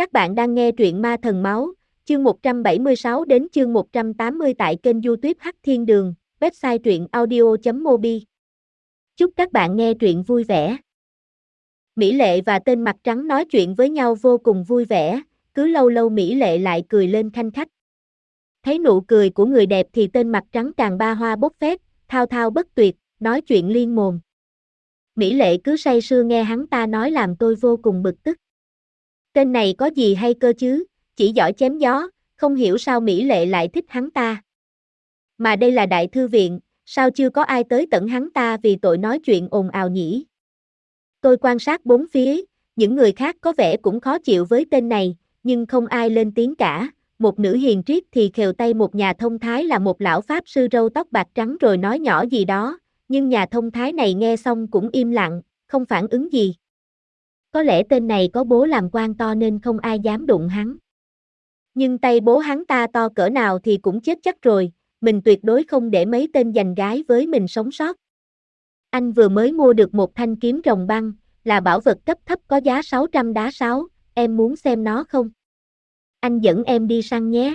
Các bạn đang nghe truyện Ma Thần Máu, chương 176 đến chương 180 tại kênh youtube Hắc Thiên Đường, website truyện audio.mobi. Chúc các bạn nghe truyện vui vẻ. Mỹ Lệ và tên mặt trắng nói chuyện với nhau vô cùng vui vẻ, cứ lâu lâu Mỹ Lệ lại cười lên khanh khách. Thấy nụ cười của người đẹp thì tên mặt trắng càng ba hoa bốc phét, thao thao bất tuyệt, nói chuyện liên mồm. Mỹ Lệ cứ say sưa nghe hắn ta nói làm tôi vô cùng bực tức. Tên này có gì hay cơ chứ, chỉ giỏi chém gió, không hiểu sao Mỹ Lệ lại thích hắn ta. Mà đây là đại thư viện, sao chưa có ai tới tận hắn ta vì tội nói chuyện ồn ào nhỉ? Tôi quan sát bốn phía, những người khác có vẻ cũng khó chịu với tên này, nhưng không ai lên tiếng cả. Một nữ hiền triết thì khều tay một nhà thông thái là một lão pháp sư râu tóc bạc trắng rồi nói nhỏ gì đó, nhưng nhà thông thái này nghe xong cũng im lặng, không phản ứng gì. Có lẽ tên này có bố làm quan to nên không ai dám đụng hắn. Nhưng tay bố hắn ta to cỡ nào thì cũng chết chắc rồi, mình tuyệt đối không để mấy tên giành gái với mình sống sót. Anh vừa mới mua được một thanh kiếm rồng băng, là bảo vật cấp thấp có giá 600 đá 6, em muốn xem nó không? Anh dẫn em đi săn nhé.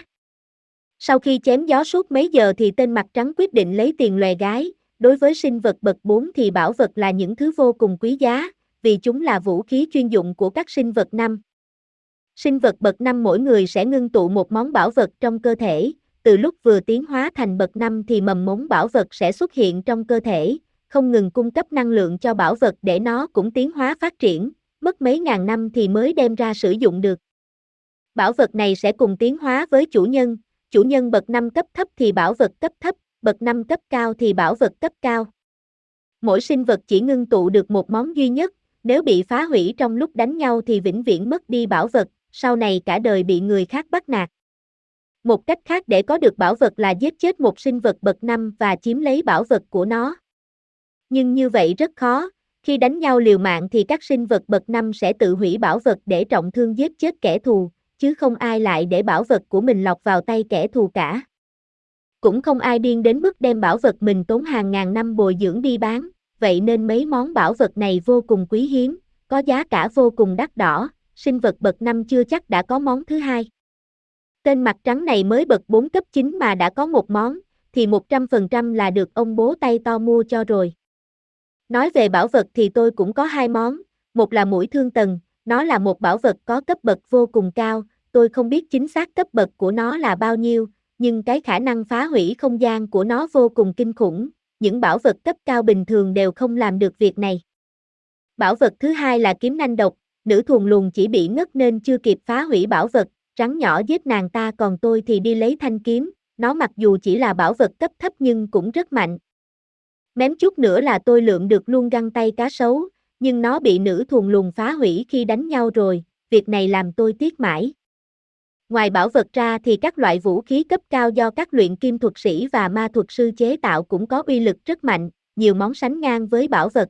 Sau khi chém gió suốt mấy giờ thì tên mặt trắng quyết định lấy tiền lòe gái, đối với sinh vật bậc 4 thì bảo vật là những thứ vô cùng quý giá, vì chúng là vũ khí chuyên dụng của các sinh vật năm. Sinh vật bậc năm mỗi người sẽ ngưng tụ một món bảo vật trong cơ thể, từ lúc vừa tiến hóa thành bậc năm thì mầm mống bảo vật sẽ xuất hiện trong cơ thể, không ngừng cung cấp năng lượng cho bảo vật để nó cũng tiến hóa phát triển, mất mấy ngàn năm thì mới đem ra sử dụng được. Bảo vật này sẽ cùng tiến hóa với chủ nhân, chủ nhân bậc năm cấp thấp thì bảo vật cấp thấp, bậc năm cấp cao thì bảo vật cấp cao. Mỗi sinh vật chỉ ngưng tụ được một món duy nhất, nếu bị phá hủy trong lúc đánh nhau thì vĩnh viễn mất đi bảo vật, sau này cả đời bị người khác bắt nạt. Một cách khác để có được bảo vật là giết chết một sinh vật bậc năm và chiếm lấy bảo vật của nó. Nhưng như vậy rất khó, khi đánh nhau liều mạng thì các sinh vật bậc năm sẽ tự hủy bảo vật để trọng thương giết chết kẻ thù, chứ không ai lại để bảo vật của mình lọt vào tay kẻ thù cả. Cũng không ai điên đến mức đem bảo vật mình tốn hàng ngàn năm bồi dưỡng đi bán, vậy nên mấy món bảo vật này vô cùng quý hiếm, có giá cả vô cùng đắt đỏ, sinh vật bậc năm chưa chắc đã có món thứ hai. Tên mặt trắng này mới bậc 4 cấp 9 mà đã có một món, thì 100% là được ông bố tay to mua cho rồi. Nói về bảo vật thì tôi cũng có hai món, một là mũi thương tần, nó là một bảo vật có cấp bậc vô cùng cao, tôi không biết chính xác cấp bậc của nó là bao nhiêu, nhưng cái khả năng phá hủy không gian của nó vô cùng kinh khủng, những bảo vật cấp cao bình thường đều không làm được việc này. Bảo vật thứ hai là kiếm nanh độc, nữ thuần luồng chỉ bị ngất nên chưa kịp phá hủy bảo vật, rắn nhỏ giết nàng ta còn tôi thì đi lấy thanh kiếm, nó mặc dù chỉ là bảo vật cấp thấp nhưng cũng rất mạnh. Mém chút nữa là tôi lượm được luôn găng tay cá sấu, nhưng nó bị nữ thuần luồng phá hủy khi đánh nhau rồi, việc này làm tôi tiếc mãi. Ngoài bảo vật ra thì các loại vũ khí cấp cao do các luyện kim thuật sĩ và ma thuật sư chế tạo cũng có uy lực rất mạnh, nhiều món sánh ngang với bảo vật.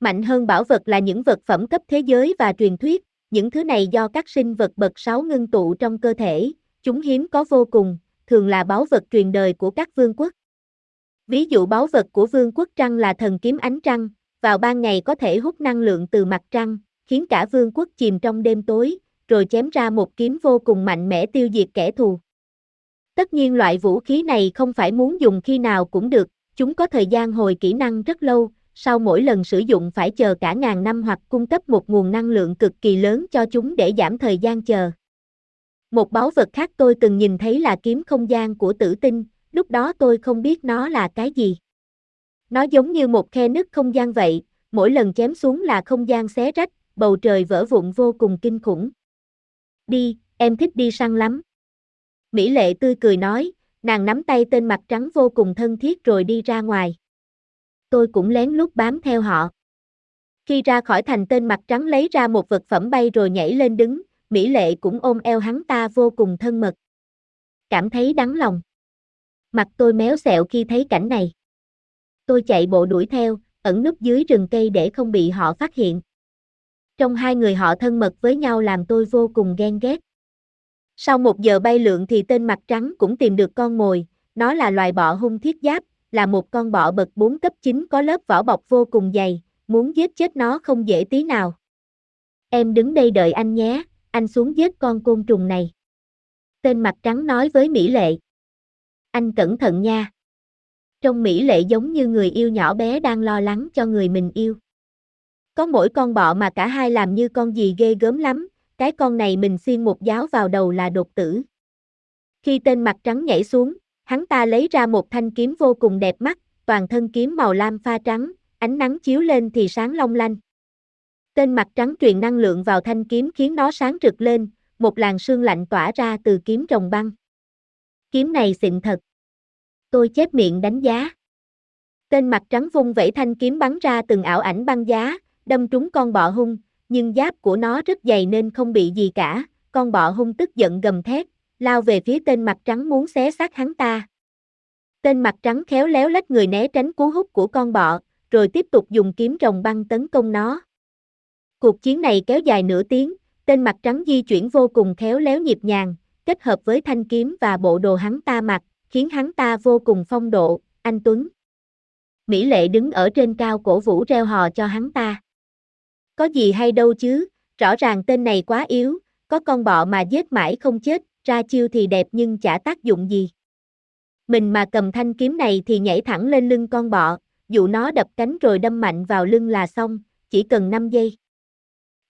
Mạnh hơn bảo vật là những vật phẩm cấp thế giới và truyền thuyết, những thứ này do các sinh vật bậc 6 ngưng tụ trong cơ thể, chúng hiếm có vô cùng, thường là báu vật truyền đời của các vương quốc. Ví dụ báu vật của vương quốc trăng là thần kiếm ánh trăng, vào ban ngày có thể hút năng lượng từ mặt trăng, khiến cả vương quốc chìm trong đêm tối, rồi chém ra một kiếm vô cùng mạnh mẽ tiêu diệt kẻ thù. Tất nhiên loại vũ khí này không phải muốn dùng khi nào cũng được, chúng có thời gian hồi kỹ năng rất lâu, sau mỗi lần sử dụng phải chờ cả ngàn năm hoặc cung cấp một nguồn năng lượng cực kỳ lớn cho chúng để giảm thời gian chờ. Một báu vật khác tôi từng nhìn thấy là kiếm không gian của tử tinh, lúc đó tôi không biết nó là cái gì. Nó giống như một khe nứt không gian vậy, mỗi lần chém xuống là không gian xé rách, bầu trời vỡ vụn vô cùng kinh khủng. Đi, em thích đi săn lắm. Mỹ lệ tươi cười nói, nàng nắm tay tên mặt trắng vô cùng thân thiết rồi đi ra ngoài. Tôi cũng lén lút bám theo họ. Khi ra khỏi thành tên mặt trắng lấy ra một vật phẩm bay rồi nhảy lên đứng, Mỹ lệ cũng ôm eo hắn ta vô cùng thân mật. Cảm thấy đắng lòng. Mặt tôi méo xẹo khi thấy cảnh này. Tôi chạy bộ đuổi theo, ẩn núp dưới rừng cây để không bị họ phát hiện. Trong hai người họ thân mật với nhau làm tôi vô cùng ghen ghét. Sau một giờ bay lượn thì tên mặt trắng cũng tìm được con mồi, nó là loài bọ hung thiết giáp, là một con bọ bậc 4 cấp 9 có lớp vỏ bọc vô cùng dày, muốn giết chết nó không dễ tí nào. Em đứng đây đợi anh nhé, anh xuống giết con côn trùng này. Tên mặt trắng nói với Mỹ Lệ. Anh cẩn thận nha. Trong Mỹ Lệ giống như người yêu nhỏ bé đang lo lắng cho người mình yêu. Có mỗi con bọ mà cả hai làm như con gì ghê gớm lắm, cái con này mình xiên một giáo vào đầu là đột tử. Khi tên mặt trắng nhảy xuống, hắn ta lấy ra một thanh kiếm vô cùng đẹp mắt, toàn thân kiếm màu lam pha trắng, ánh nắng chiếu lên thì sáng long lanh. Tên mặt trắng truyền năng lượng vào thanh kiếm khiến nó sáng rực lên, một làn sương lạnh tỏa ra từ kiếm rồng băng. Kiếm này xịn thật. Tôi chép miệng đánh giá. Tên mặt trắng vung vẩy thanh kiếm bắn ra từng ảo ảnh băng giá, đâm trúng con bọ hung, nhưng giáp của nó rất dày nên không bị gì cả, con bọ hung tức giận gầm thét, lao về phía tên mặt trắng muốn xé xác hắn ta. Tên mặt trắng khéo léo lách người né tránh cú hút của con bọ, rồi tiếp tục dùng kiếm rồng băng tấn công nó. Cuộc chiến này kéo dài nửa tiếng, tên mặt trắng di chuyển vô cùng khéo léo nhịp nhàng, kết hợp với thanh kiếm và bộ đồ hắn ta mặc, khiến hắn ta vô cùng phong độ, anh Tuấn. Mỹ Lệ đứng ở trên cao cổ vũ reo hò cho hắn ta. Có gì hay đâu chứ, rõ ràng tên này quá yếu, có con bọ mà giết mãi không chết, ra chiêu thì đẹp nhưng chả tác dụng gì. Mình mà cầm thanh kiếm này thì nhảy thẳng lên lưng con bọ, dụ nó đập cánh rồi đâm mạnh vào lưng là xong, chỉ cần 5 giây.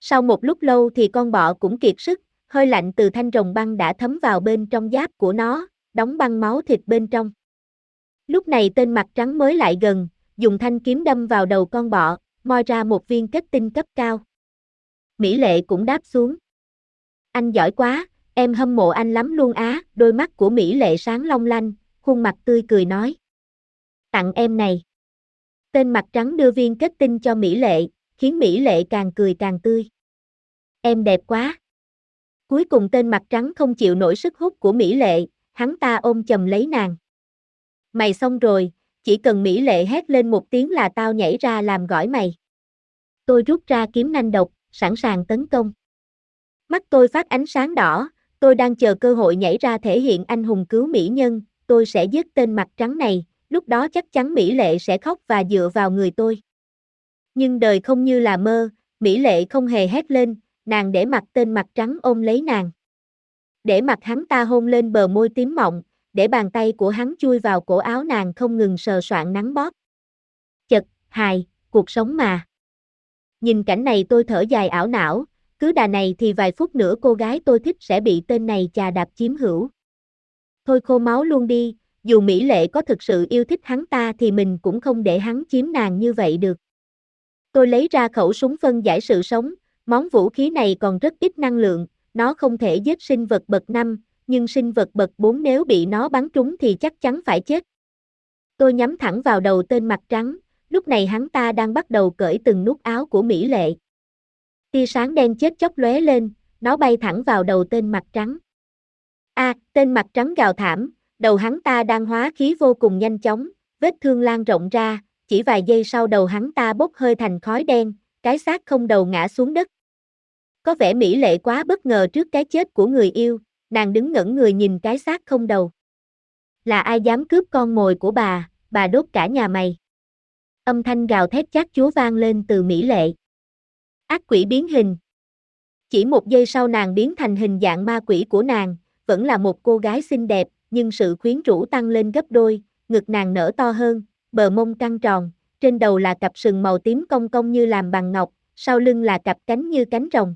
Sau một lúc lâu thì con bọ cũng kiệt sức, hơi lạnh từ thanh rồng băng đã thấm vào bên trong giáp của nó, đóng băng máu thịt bên trong. Lúc này tên mặt trắng mới lại gần, dùng thanh kiếm đâm vào đầu con bọ, moi ra một viên kết tinh cấp cao. Mỹ Lệ cũng đáp xuống. Anh giỏi quá, em hâm mộ anh lắm luôn á, đôi mắt của Mỹ Lệ sáng long lanh, khuôn mặt tươi cười nói. Tặng em này. Tên mặt trắng đưa viên kết tinh cho Mỹ Lệ, khiến Mỹ Lệ càng cười càng tươi. Em đẹp quá. Cuối cùng tên mặt trắng không chịu nổi sức hút của Mỹ Lệ, hắn ta ôm chầm lấy nàng. Mày xong rồi, chỉ cần Mỹ Lệ hét lên một tiếng là tao nhảy ra làm gỏi mày. Tôi rút ra kiếm nanh độc, sẵn sàng tấn công. Mắt tôi phát ánh sáng đỏ, tôi đang chờ cơ hội nhảy ra thể hiện anh hùng cứu mỹ nhân, tôi sẽ giết tên mặt trắng này, lúc đó chắc chắn Mỹ Lệ sẽ khóc và dựa vào người tôi. Nhưng đời không như là mơ, Mỹ Lệ không hề hét lên, nàng để mặt tên mặt trắng ôm lấy nàng. Để mặt hắn ta hôn lên bờ môi tím mọng, để bàn tay của hắn chui vào cổ áo nàng không ngừng sờ soạn nắng bóp. Chật, hài, cuộc sống mà. Nhìn cảnh này tôi thở dài ảo não, cứ đà này thì vài phút nữa cô gái tôi thích sẽ bị tên này chà đạp chiếm hữu. Thôi khô máu luôn đi, dù Mỹ Lệ có thực sự yêu thích hắn ta thì mình cũng không để hắn chiếm nàng như vậy được. Tôi lấy ra khẩu súng phân giải sự sống, món vũ khí này còn rất ít năng lượng, nó không thể giết sinh vật bậc 5, nhưng sinh vật bậc 4 nếu bị nó bắn trúng thì chắc chắn phải chết. Tôi nhắm thẳng vào đầu tên mặt trắng, lúc này hắn ta đang bắt đầu cởi từng nút áo của Mỹ Lệ. Tia sáng đen chết chóc lóe lên, nó bay thẳng vào đầu tên mặt trắng. A, tên mặt trắng gào thảm, đầu hắn ta đang hóa khí vô cùng nhanh chóng, vết thương lan rộng ra, chỉ vài giây sau đầu hắn ta bốc hơi thành khói đen, cái xác không đầu ngã xuống đất. Có vẻ mỹ lệ quá bất ngờ trước cái chết của người yêu, nàng đứng ngẩn người nhìn cái xác không đầu. Là ai dám cướp con mồi của bà, bà đốt cả nhà mày. Âm thanh gào thét chát chúa vang lên từ mỹ lệ. Ác quỷ biến hình. Chỉ một giây sau nàng biến thành hình dạng ma quỷ của nàng, vẫn là một cô gái xinh đẹp, nhưng sự khuyến rũ tăng lên gấp đôi, ngực nàng nở to hơn, bờ mông căng tròn, trên đầu là cặp sừng màu tím cong cong như làm bằng ngọc, sau lưng là cặp cánh như cánh rồng.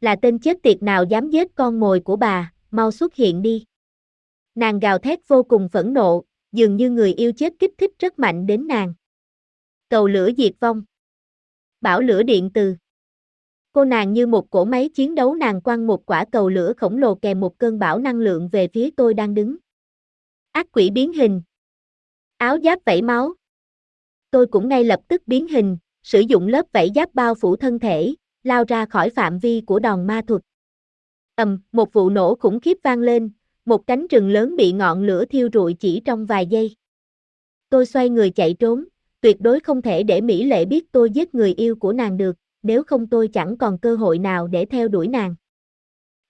Là tên chết tiệt nào dám giết con mồi của bà, mau xuất hiện đi. Nàng gào thét vô cùng phẫn nộ, dường như người yêu chết kích thích rất mạnh đến nàng. Cầu lửa diệt vong. Bảo lửa điện từ. Cô nàng như một cỗ máy chiến đấu nàng quăng một quả cầu lửa khổng lồ kèm một cơn bão năng lượng về phía tôi đang đứng. Ác quỷ biến hình. Áo giáp vảy máu. Tôi cũng ngay lập tức biến hình, sử dụng lớp vảy giáp bao phủ thân thể, lao ra khỏi phạm vi của đòn ma thuật. Ầm, một vụ nổ khủng khiếp vang lên, một cánh rừng lớn bị ngọn lửa thiêu rụi chỉ trong vài giây. Tôi xoay người chạy trốn, tuyệt đối không thể để Mỹ Lệ biết tôi giết người yêu của nàng được, nếu không tôi chẳng còn cơ hội nào để theo đuổi nàng.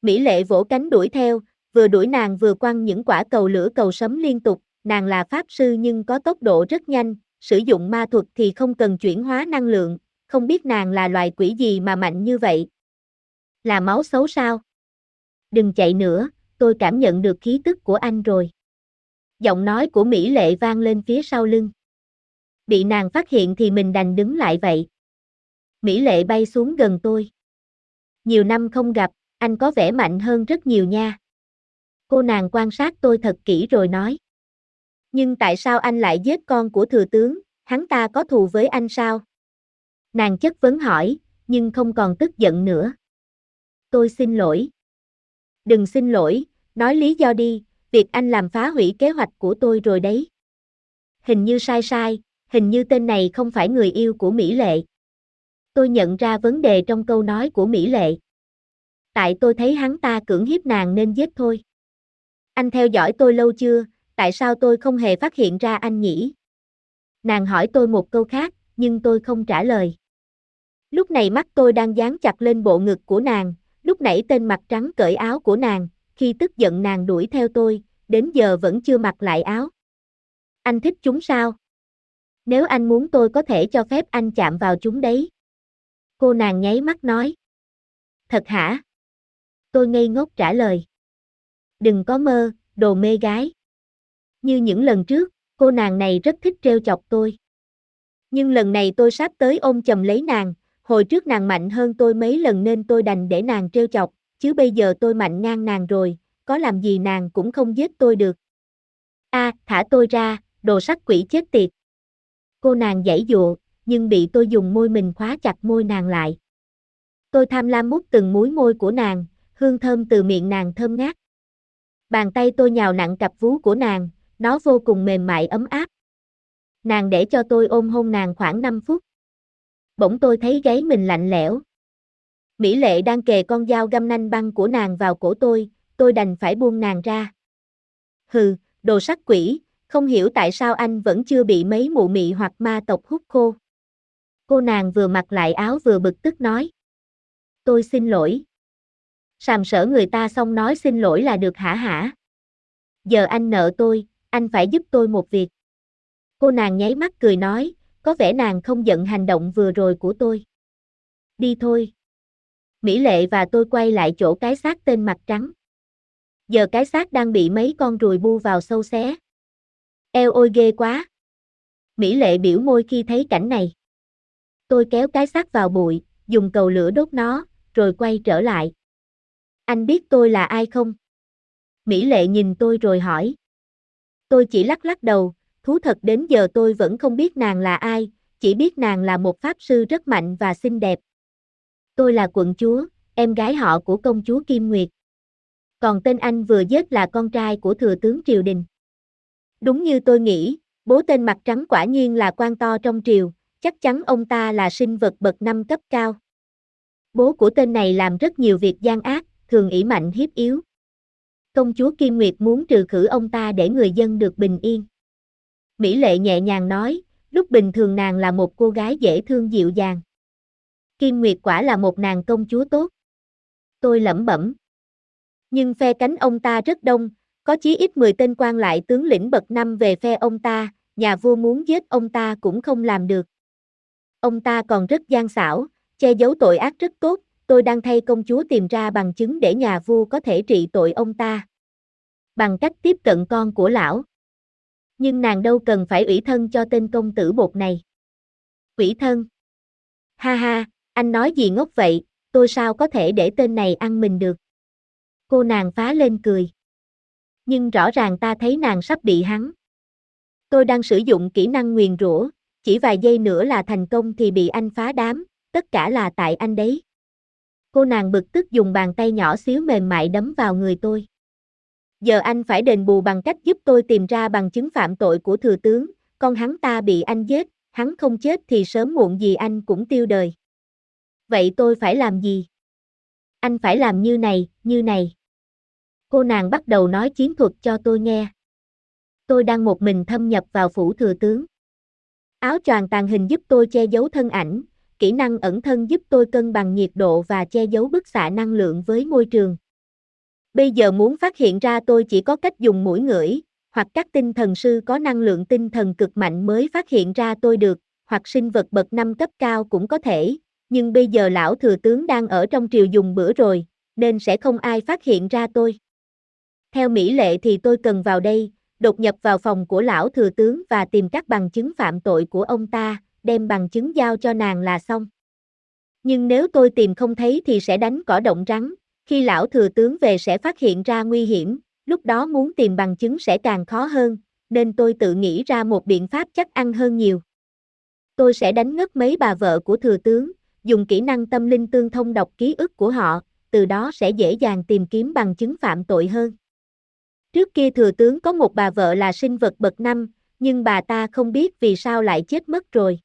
Mỹ Lệ vỗ cánh đuổi theo, vừa đuổi nàng vừa quăng những quả cầu lửa cầu sấm liên tục, nàng là pháp sư nhưng có tốc độ rất nhanh, sử dụng ma thuật thì không cần chuyển hóa năng lượng, không biết nàng là loài quỷ gì mà mạnh như vậy. Là máu xấu sao? Đừng chạy nữa, tôi cảm nhận được khí tức của anh rồi. Giọng nói của Mỹ Lệ vang lên phía sau lưng. Bị nàng phát hiện thì mình đành đứng lại vậy. Mỹ Lệ bay xuống gần tôi. Nhiều năm không gặp, anh có vẻ mạnh hơn rất nhiều nha. Cô nàng quan sát tôi thật kỹ rồi nói. Nhưng tại sao anh lại giết con của thừa tướng, hắn ta có thù với anh sao? Nàng chất vấn hỏi, nhưng không còn tức giận nữa. Tôi xin lỗi. Đừng xin lỗi, nói lý do đi, việc anh làm phá hủy kế hoạch của tôi rồi đấy. Hình như sai sai, hình như tên này không phải người yêu của Mỹ Lệ. Tôi nhận ra vấn đề trong câu nói của Mỹ Lệ. Tại tôi thấy hắn ta cưỡng hiếp nàng nên giết thôi. Anh theo dõi tôi lâu chưa, tại sao tôi không hề phát hiện ra anh nhỉ? Nàng hỏi tôi một câu khác, nhưng tôi không trả lời. Lúc này mắt tôi đang dán chặt lên bộ ngực của nàng, lúc nãy tên mặt trắng cởi áo của nàng, khi tức giận nàng đuổi theo tôi, đến giờ vẫn chưa mặc lại áo. Anh thích chúng sao? Nếu anh muốn tôi có thể cho phép anh chạm vào chúng đấy. Cô nàng nháy mắt nói. Thật hả? Tôi ngây ngốc trả lời. Đừng có mơ, đồ mê gái. Như những lần trước, cô nàng này rất thích trêu chọc tôi. Nhưng lần này tôi sắp tới ôm chầm lấy nàng, hồi trước nàng mạnh hơn tôi mấy lần nên tôi đành để nàng trêu chọc, chứ bây giờ tôi mạnh ngang nàng rồi, có làm gì nàng cũng không giết tôi được. A, thả tôi ra, đồ sắc quỷ chết tiệt. Cô nàng giãy dụa, nhưng bị tôi dùng môi mình khóa chặt môi nàng lại. Tôi tham lam mút từng múi môi của nàng, hương thơm từ miệng nàng thơm ngát. Bàn tay tôi nhào nặng cặp vú của nàng, nó vô cùng mềm mại ấm áp. Nàng để cho tôi ôm hôn nàng khoảng 5 phút. Bỗng tôi thấy gáy mình lạnh lẽo. Mỹ lệ đang kề con dao găm nanh băng của nàng vào cổ tôi, tôi đành phải buông nàng ra. Hừ, đồ sắc quỷ, không hiểu tại sao anh vẫn chưa bị mấy mụ mị hoặc ma tộc hút khô. Cô nàng vừa mặc lại áo vừa bực tức nói. Tôi xin lỗi. Sàm sở người ta xong nói xin lỗi là được hả hả? Giờ anh nợ tôi, anh phải giúp tôi một việc. Cô nàng nháy mắt cười nói, có vẻ nàng không giận hành động vừa rồi của tôi. Đi thôi. Mỹ Lệ và tôi quay lại chỗ cái xác tên mặt trắng. Giờ cái xác đang bị mấy con ruồi bu vào sâu xé. Eo ôi ghê quá. Mỹ Lệ biểu môi khi thấy cảnh này. Tôi kéo cái xác vào bụi, dùng cầu lửa đốt nó, rồi quay trở lại. Anh biết tôi là ai không? Mỹ Lệ nhìn tôi rồi hỏi. Tôi chỉ lắc lắc đầu, thú thật đến giờ tôi vẫn không biết nàng là ai, chỉ biết nàng là một pháp sư rất mạnh và xinh đẹp. Tôi là quận chúa, em gái họ của công chúa Kim Nguyệt. Còn tên anh vừa giết là con trai của thừa tướng triều đình. Đúng như tôi nghĩ, bố tên mặt trắng quả nhiên là quan to trong triều, chắc chắn ông ta là sinh vật bậc năm cấp cao. Bố của tên này làm rất nhiều việc gian ác, thường ỷ mạnh hiếp yếu. Công chúa Kim Nguyệt muốn trừ khử ông ta để người dân được bình yên. Mỹ Lệ nhẹ nhàng nói, lúc bình thường nàng là một cô gái dễ thương dịu dàng. Kim Nguyệt quả là một nàng công chúa tốt. Tôi lẩm bẩm. Nhưng phe cánh ông ta rất đông, có chí ít 10 tên quan lại tướng lĩnh bậc năm về phe ông ta, nhà vua muốn giết ông ta cũng không làm được. Ông ta còn rất gian xảo, che giấu tội ác rất tốt, tôi đang thay công chúa tìm ra bằng chứng để nhà vua có thể trị tội ông ta. Bằng cách tiếp cận con của lão. Nhưng nàng đâu cần phải ủy thân cho tên công tử bột này. Ủy thân? Ha ha, anh nói gì ngốc vậy, tôi sao có thể để tên này ăn mình được. Cô nàng phá lên cười. Nhưng rõ ràng ta thấy nàng sắp bị hắn. Tôi đang sử dụng kỹ năng nguyền rủa, chỉ vài giây nữa là thành công thì bị anh phá đám, tất cả là tại anh đấy. Cô nàng bực tức dùng bàn tay nhỏ xíu mềm mại đấm vào người tôi. Giờ anh phải đền bù bằng cách giúp tôi tìm ra bằng chứng phạm tội của thừa tướng, con hắn ta bị anh giết, hắn không chết thì sớm muộn gì anh cũng tiêu đời. Vậy tôi phải làm gì? Anh phải làm như này, như này. Cô nàng bắt đầu nói chiến thuật cho tôi nghe. Tôi đang một mình thâm nhập vào phủ thừa tướng. Áo choàng tàn hình giúp tôi che giấu thân ảnh, kỹ năng ẩn thân giúp tôi cân bằng nhiệt độ và che giấu bức xạ năng lượng với môi trường. Bây giờ muốn phát hiện ra tôi chỉ có cách dùng mũi ngửi, hoặc các tinh thần sư có năng lượng tinh thần cực mạnh mới phát hiện ra tôi được, hoặc sinh vật bậc năm cấp cao cũng có thể, nhưng bây giờ lão thừa tướng đang ở trong triều dùng bữa rồi, nên sẽ không ai phát hiện ra tôi. Theo mỹ lệ thì tôi cần vào đây, đột nhập vào phòng của lão thừa tướng và tìm các bằng chứng phạm tội của ông ta, đem bằng chứng giao cho nàng là xong. Nhưng nếu tôi tìm không thấy thì sẽ đánh cỏ động rắn, khi lão thừa tướng về sẽ phát hiện ra nguy hiểm, lúc đó muốn tìm bằng chứng sẽ càng khó hơn, nên tôi tự nghĩ ra một biện pháp chắc ăn hơn nhiều. Tôi sẽ đánh ngất mấy bà vợ của thừa tướng, dùng kỹ năng tâm linh tương thông đọc ký ức của họ, từ đó sẽ dễ dàng tìm kiếm bằng chứng phạm tội hơn. Trước kia thừa tướng có một bà vợ là sinh vật bậc năm, nhưng bà ta không biết vì sao lại chết mất rồi.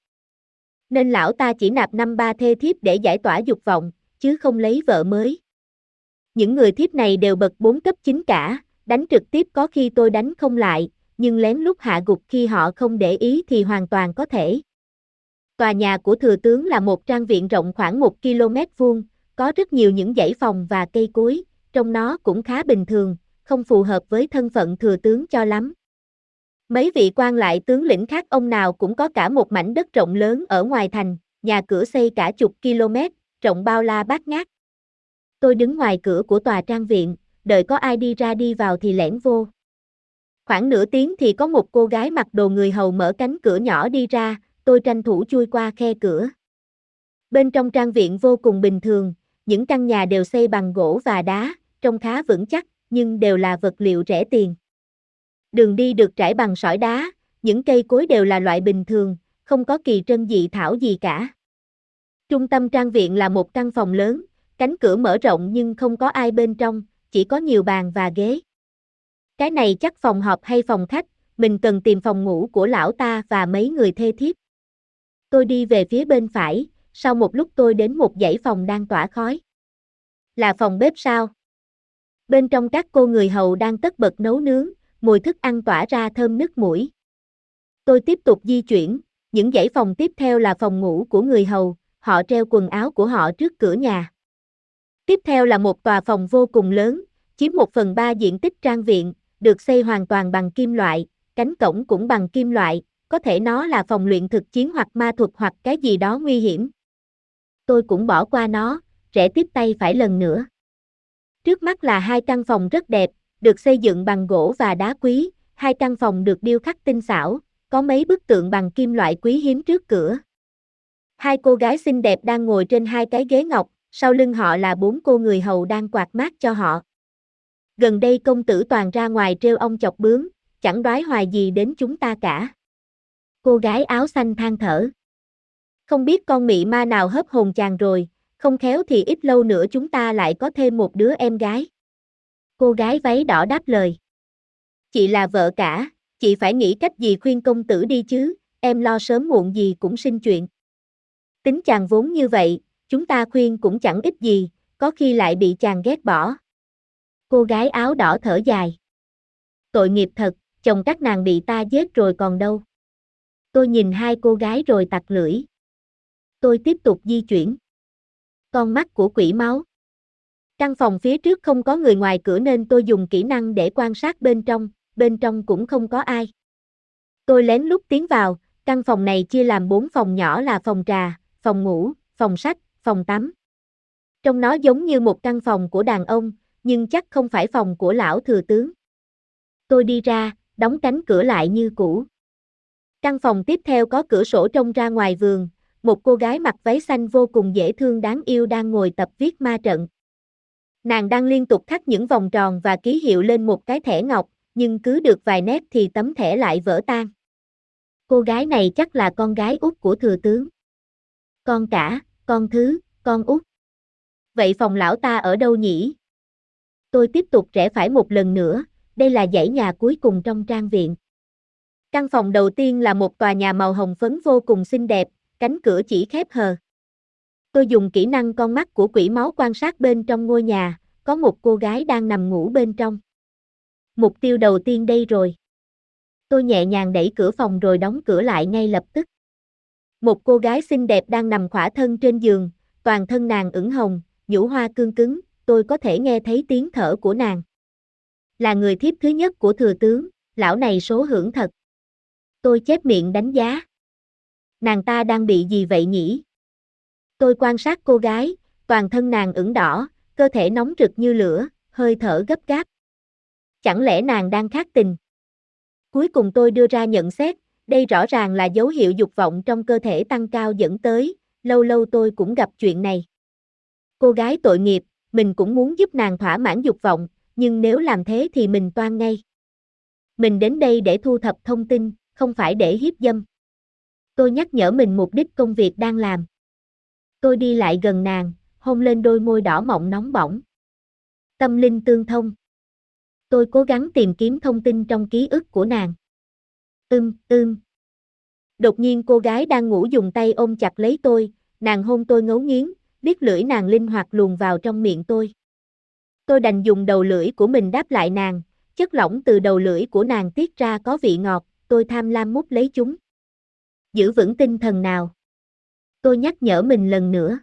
Nên lão ta chỉ nạp năm ba thê thiếp để giải tỏa dục vọng, chứ không lấy vợ mới. Những người thiếp này đều bậc 4 cấp 9 cả, đánh trực tiếp có khi tôi đánh không lại, nhưng lén lúc hạ gục khi họ không để ý thì hoàn toàn có thể. Tòa nhà của thừa tướng là một trang viện rộng khoảng 1 km vuông, có rất nhiều những dãy phòng và cây cối, trong nó cũng khá bình thường, không phù hợp với thân phận thừa tướng cho lắm. Mấy vị quan lại tướng lĩnh khác ông nào cũng có cả một mảnh đất rộng lớn ở ngoài thành, nhà cửa xây cả chục km, rộng bao la bát ngát. Tôi đứng ngoài cửa của tòa trang viện, đợi có ai đi ra đi vào thì lẻn vô. Khoảng nửa tiếng thì có một cô gái mặc đồ người hầu mở cánh cửa nhỏ đi ra, tôi tranh thủ chui qua khe cửa. Bên trong trang viện vô cùng bình thường, những căn nhà đều xây bằng gỗ và đá, trông khá vững chắc, nhưng đều là vật liệu rẻ tiền. Đường đi được trải bằng sỏi đá, những cây cối đều là loại bình thường, không có kỳ trân dị thảo gì cả. Trung tâm trang viện là một căn phòng lớn, cánh cửa mở rộng nhưng không có ai bên trong, chỉ có nhiều bàn và ghế. Cái này chắc phòng họp hay phòng khách, mình cần tìm phòng ngủ của lão ta và mấy người thê thiếp. Tôi đi về phía bên phải, sau một lúc tôi đến một dãy phòng đang tỏa khói. Là phòng bếp sao? Bên trong các cô người hầu đang tất bật nấu nướng, mùi thức ăn tỏa ra thơm nức mũi. Tôi tiếp tục di chuyển, những dãy phòng tiếp theo là phòng ngủ của người hầu, họ treo quần áo của họ trước cửa nhà. Tiếp theo là một tòa phòng vô cùng lớn, chiếm một phần ba diện tích trang viện, được xây hoàn toàn bằng kim loại, cánh cổng cũng bằng kim loại, có thể nó là phòng luyện thực chiến hoặc ma thuật hoặc cái gì đó nguy hiểm. Tôi cũng bỏ qua nó, rẽ tiếp tay phải lần nữa. Trước mắt là hai căn phòng rất đẹp, được xây dựng bằng gỗ và đá quý, hai căn phòng được điêu khắc tinh xảo, có mấy bức tượng bằng kim loại quý hiếm trước cửa. Hai cô gái xinh đẹp đang ngồi trên hai cái ghế ngọc, sau lưng họ là bốn cô người hầu đang quạt mát cho họ. Gần đây công tử toàn ra ngoài trêu ông chọc bướm, chẳng đoái hoài gì đến chúng ta cả. Cô gái áo xanh than thở. Không biết con mị ma nào hớp hồn chàng rồi, không khéo thì ít lâu nữa chúng ta lại có thêm một đứa em gái. Cô gái váy đỏ đáp lời. Chị là vợ cả, chị phải nghĩ cách gì khuyên công tử đi chứ, em lo sớm muộn gì cũng sinh chuyện. Tính chàng vốn như vậy, chúng ta khuyên cũng chẳng ích gì, có khi lại bị chàng ghét bỏ. Cô gái áo đỏ thở dài. Tội nghiệp thật, chồng các nàng bị ta giết rồi còn đâu. Tôi nhìn hai cô gái rồi tặc lưỡi. Tôi tiếp tục di chuyển. Con mắt của quỷ máu. Căn phòng phía trước không có người ngoài cửa nên tôi dùng kỹ năng để quan sát bên trong, bên trong cũng không có ai. Tôi lén lút tiến vào, căn phòng này chia làm bốn phòng nhỏ là phòng trà, phòng ngủ, phòng sách, phòng tắm. Trong nó giống như một căn phòng của đàn ông, nhưng chắc không phải phòng của lão thừa tướng. Tôi đi ra, đóng cánh cửa lại như cũ. Căn phòng tiếp theo có cửa sổ trông ra ngoài vườn, một cô gái mặc váy xanh vô cùng dễ thương đáng yêu đang ngồi tập viết ma trận. Nàng đang liên tục khắc những vòng tròn và ký hiệu lên một cái thẻ ngọc, nhưng cứ được vài nét thì tấm thẻ lại vỡ tan. Cô gái này chắc là con gái út của thừa tướng. Con cả, con thứ, con út. Vậy phòng lão ta ở đâu nhỉ? Tôi tiếp tục rẽ phải một lần nữa, đây là dãy nhà cuối cùng trong trang viện. Căn phòng đầu tiên là một tòa nhà màu hồng phấn vô cùng xinh đẹp, cánh cửa chỉ khép hờ. Tôi dùng kỹ năng con mắt của quỷ máu quan sát bên trong ngôi nhà, có một cô gái đang nằm ngủ bên trong. Mục tiêu đầu tiên đây rồi. Tôi nhẹ nhàng đẩy cửa phòng rồi đóng cửa lại ngay lập tức. Một cô gái xinh đẹp đang nằm khỏa thân trên giường, toàn thân nàng ửng hồng, nhũ hoa cương cứng, tôi có thể nghe thấy tiếng thở của nàng. Là người thiếp thứ nhất của thừa tướng, lão này số hưởng thật. Tôi chép miệng đánh giá. Nàng ta đang bị gì vậy nhỉ? Tôi quan sát cô gái, toàn thân nàng ửng đỏ, cơ thể nóng rực như lửa, hơi thở gấp gáp. Chẳng lẽ nàng đang khát tình? Cuối cùng tôi đưa ra nhận xét, đây rõ ràng là dấu hiệu dục vọng trong cơ thể tăng cao dẫn tới, lâu lâu tôi cũng gặp chuyện này. Cô gái tội nghiệp, mình cũng muốn giúp nàng thỏa mãn dục vọng, nhưng nếu làm thế thì mình toan ngay. Mình đến đây để thu thập thông tin, không phải để hiếp dâm. Tôi nhắc nhở mình mục đích công việc đang làm. Tôi đi lại gần nàng, hôn lên đôi môi đỏ mọng nóng bỏng. Tâm linh tương thông. Tôi cố gắng tìm kiếm thông tin trong ký ức của nàng. Ưm, ưm. Đột nhiên cô gái đang ngủ dùng tay ôm chặt lấy tôi, nàng hôn tôi ngấu nghiến, biết lưỡi nàng linh hoạt luồn vào trong miệng tôi. Tôi đành dùng đầu lưỡi của mình đáp lại nàng, chất lỏng từ đầu lưỡi của nàng tiết ra có vị ngọt, tôi tham lam mút lấy chúng. Giữ vững tinh thần nào. Tôi nhắc nhở mình lần nữa.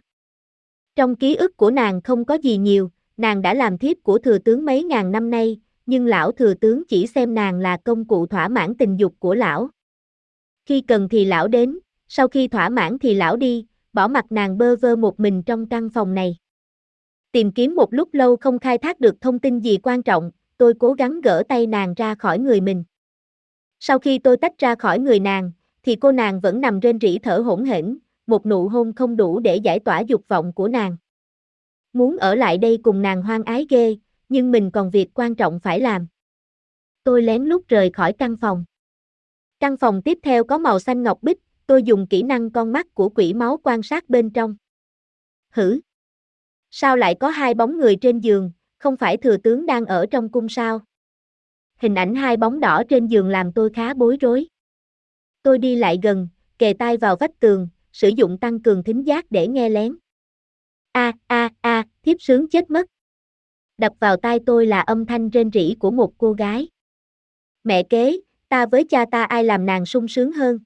Trong ký ức của nàng không có gì nhiều, nàng đã làm thiếp của thừa tướng mấy ngàn năm nay, nhưng lão thừa tướng chỉ xem nàng là công cụ thỏa mãn tình dục của lão. Khi cần thì lão đến, sau khi thỏa mãn thì lão đi, bỏ mặt nàng bơ vơ một mình trong căn phòng này. Tìm kiếm một lúc lâu không khai thác được thông tin gì quan trọng, tôi cố gắng gỡ tay nàng ra khỏi người mình. Sau khi tôi tách ra khỏi người nàng, thì cô nàng vẫn nằm rên rỉ thở hỗn hển, một nụ hôn không đủ để giải tỏa dục vọng của nàng. Muốn ở lại đây cùng nàng hoang ái ghê, nhưng mình còn việc quan trọng phải làm. Tôi lén lút rời khỏi căn phòng. Căn phòng tiếp theo có màu xanh ngọc bích, tôi dùng kỹ năng con mắt của quỷ máu quan sát bên trong. Hử? Sao lại có hai bóng người trên giường, không phải thừa tướng đang ở trong cung sao? Hình ảnh hai bóng đỏ trên giường làm tôi khá bối rối. Tôi đi lại gần, kề tai vào vách tường, sử dụng tăng cường thính giác để nghe lén. A a a, thiếp sướng chết mất. Đập vào tai tôi là âm thanh rên rỉ của một cô gái. Mẹ kế, ta với cha ta ai làm nàng sung sướng hơn?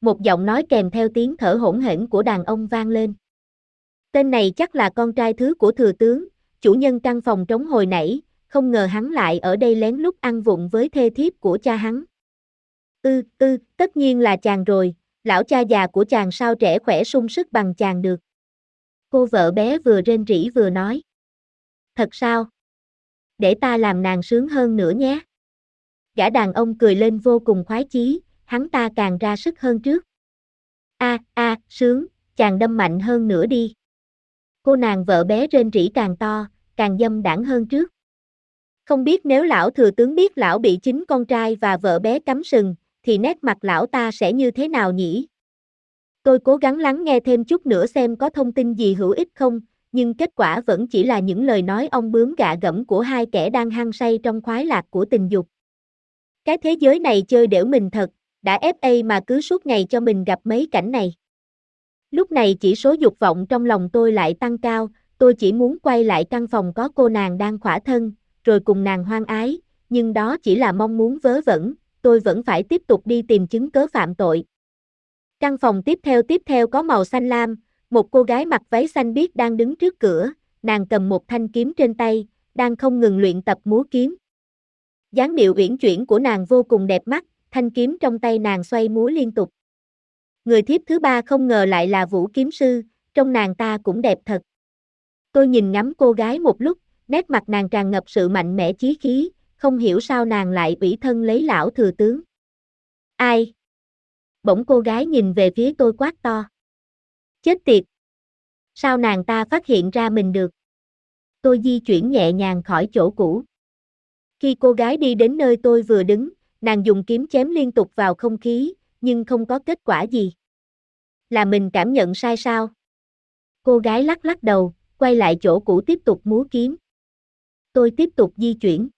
Một giọng nói kèm theo tiếng thở hỗn hển của đàn ông vang lên. Tên này chắc là con trai thứ của thừa tướng, chủ nhân căn phòng trống hồi nãy, không ngờ hắn lại ở đây lén lút ăn vụng với thê thiếp của cha hắn. Ư, ư, tất nhiên là chàng rồi, lão cha già của chàng sao trẻ khỏe sung sức bằng chàng được. Cô vợ bé vừa rên rỉ vừa nói. Thật sao? Để ta làm nàng sướng hơn nữa nhé. Gã đàn ông cười lên vô cùng khoái chí, hắn ta càng ra sức hơn trước. A, a, sướng, chàng đâm mạnh hơn nữa đi. Cô nàng vợ bé rên rỉ càng to, càng dâm đảng hơn trước. Không biết nếu lão thừa tướng biết lão bị chính con trai và vợ bé cắm sừng, thì nét mặt lão ta sẽ như thế nào nhỉ? Tôi cố gắng lắng nghe thêm chút nữa xem có thông tin gì hữu ích không, nhưng kết quả vẫn chỉ là những lời nói ong bướm gạ gẫm của hai kẻ đang hăng say trong khoái lạc của tình dục. Cái thế giới này chơi đểu mình thật, đã FA mà cứ suốt ngày cho mình gặp mấy cảnh này. Lúc này chỉ số dục vọng trong lòng tôi lại tăng cao, tôi chỉ muốn quay lại căn phòng có cô nàng đang khỏa thân, rồi cùng nàng hoang ái, nhưng đó chỉ là mong muốn vớ vẩn, tôi vẫn phải tiếp tục đi tìm chứng cớ phạm tội. Căn phòng tiếp theo tiếp theo có màu xanh lam, một cô gái mặc váy xanh biếc đang đứng trước cửa, nàng cầm một thanh kiếm trên tay, đang không ngừng luyện tập múa kiếm. dáng điệu uyển chuyển của nàng vô cùng đẹp mắt, thanh kiếm trong tay nàng xoay múa liên tục. Người thiếp thứ ba không ngờ lại là Vũ Kiếm Sư, trong nàng ta cũng đẹp thật. Tôi nhìn ngắm cô gái một lúc, nét mặt nàng tràn ngập sự mạnh mẽ chí khí, không hiểu sao nàng lại ủy thân lấy lão thừa tướng. Ai? Bỗng cô gái nhìn về phía tôi quát to. Chết tiệt! Sao nàng ta phát hiện ra mình được? Tôi di chuyển nhẹ nhàng khỏi chỗ cũ. Khi cô gái đi đến nơi tôi vừa đứng, nàng dùng kiếm chém liên tục vào không khí, nhưng không có kết quả gì. Là mình cảm nhận sai sao? Cô gái lắc lắc đầu, quay lại chỗ cũ tiếp tục múa kiếm. Tôi tiếp tục di chuyển.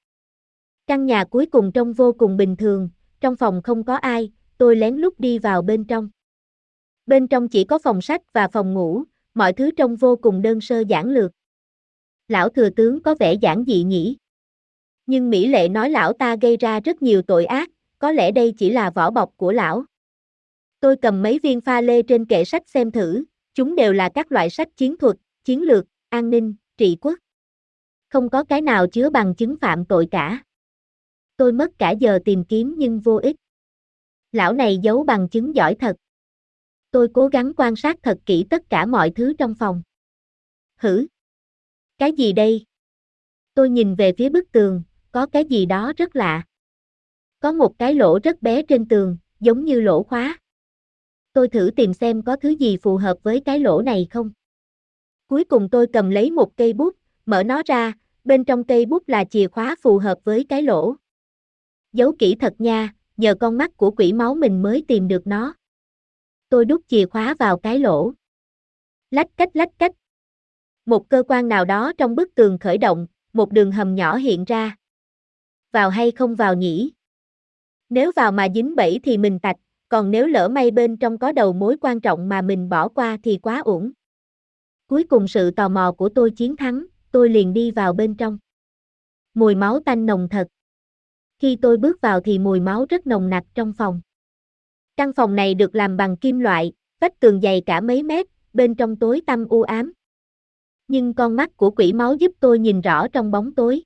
Căn nhà cuối cùng trông vô cùng bình thường, trong phòng không có ai, tôi lén lút đi vào bên trong. Bên trong chỉ có phòng sách và phòng ngủ, mọi thứ trông vô cùng đơn sơ giản lược. Lão thừa tướng có vẻ giản dị nhỉ. Nhưng Mỹ Lệ nói lão ta gây ra rất nhiều tội ác, có lẽ đây chỉ là vỏ bọc của lão. Tôi cầm mấy viên pha lê trên kệ sách xem thử, chúng đều là các loại sách chiến thuật, chiến lược, an ninh, trị quốc. Không có cái nào chứa bằng chứng phạm tội cả. Tôi mất cả giờ tìm kiếm nhưng vô ích. Lão này giấu bằng chứng giỏi thật. Tôi cố gắng quan sát thật kỹ tất cả mọi thứ trong phòng. Hử? Cái gì đây? Tôi nhìn về phía bức tường, có cái gì đó rất lạ. Có một cái lỗ rất bé trên tường, giống như lỗ khóa. Tôi thử tìm xem có thứ gì phù hợp với cái lỗ này không. Cuối cùng tôi cầm lấy một cây bút, mở nó ra, bên trong cây bút là chìa khóa phù hợp với cái lỗ. Giấu kỹ thật nha, nhờ con mắt của quỷ máu mình mới tìm được nó. Tôi đút chìa khóa vào cái lỗ. Lách cách lách cách. Một cơ quan nào đó trong bức tường khởi động, một đường hầm nhỏ hiện ra. Vào hay không vào nhỉ? Nếu vào mà dính bẫy thì mình tạch, còn nếu lỡ may bên trong có đầu mối quan trọng mà mình bỏ qua thì quá uổng. Cuối cùng sự tò mò của tôi chiến thắng, tôi liền đi vào bên trong. Mùi máu tanh nồng thật. Khi tôi bước vào thì mùi máu rất nồng nặc trong phòng. Căn phòng này được làm bằng kim loại, vách tường dày cả mấy mét, bên trong tối tăm u ám. Nhưng con mắt của quỷ máu giúp tôi nhìn rõ trong bóng tối.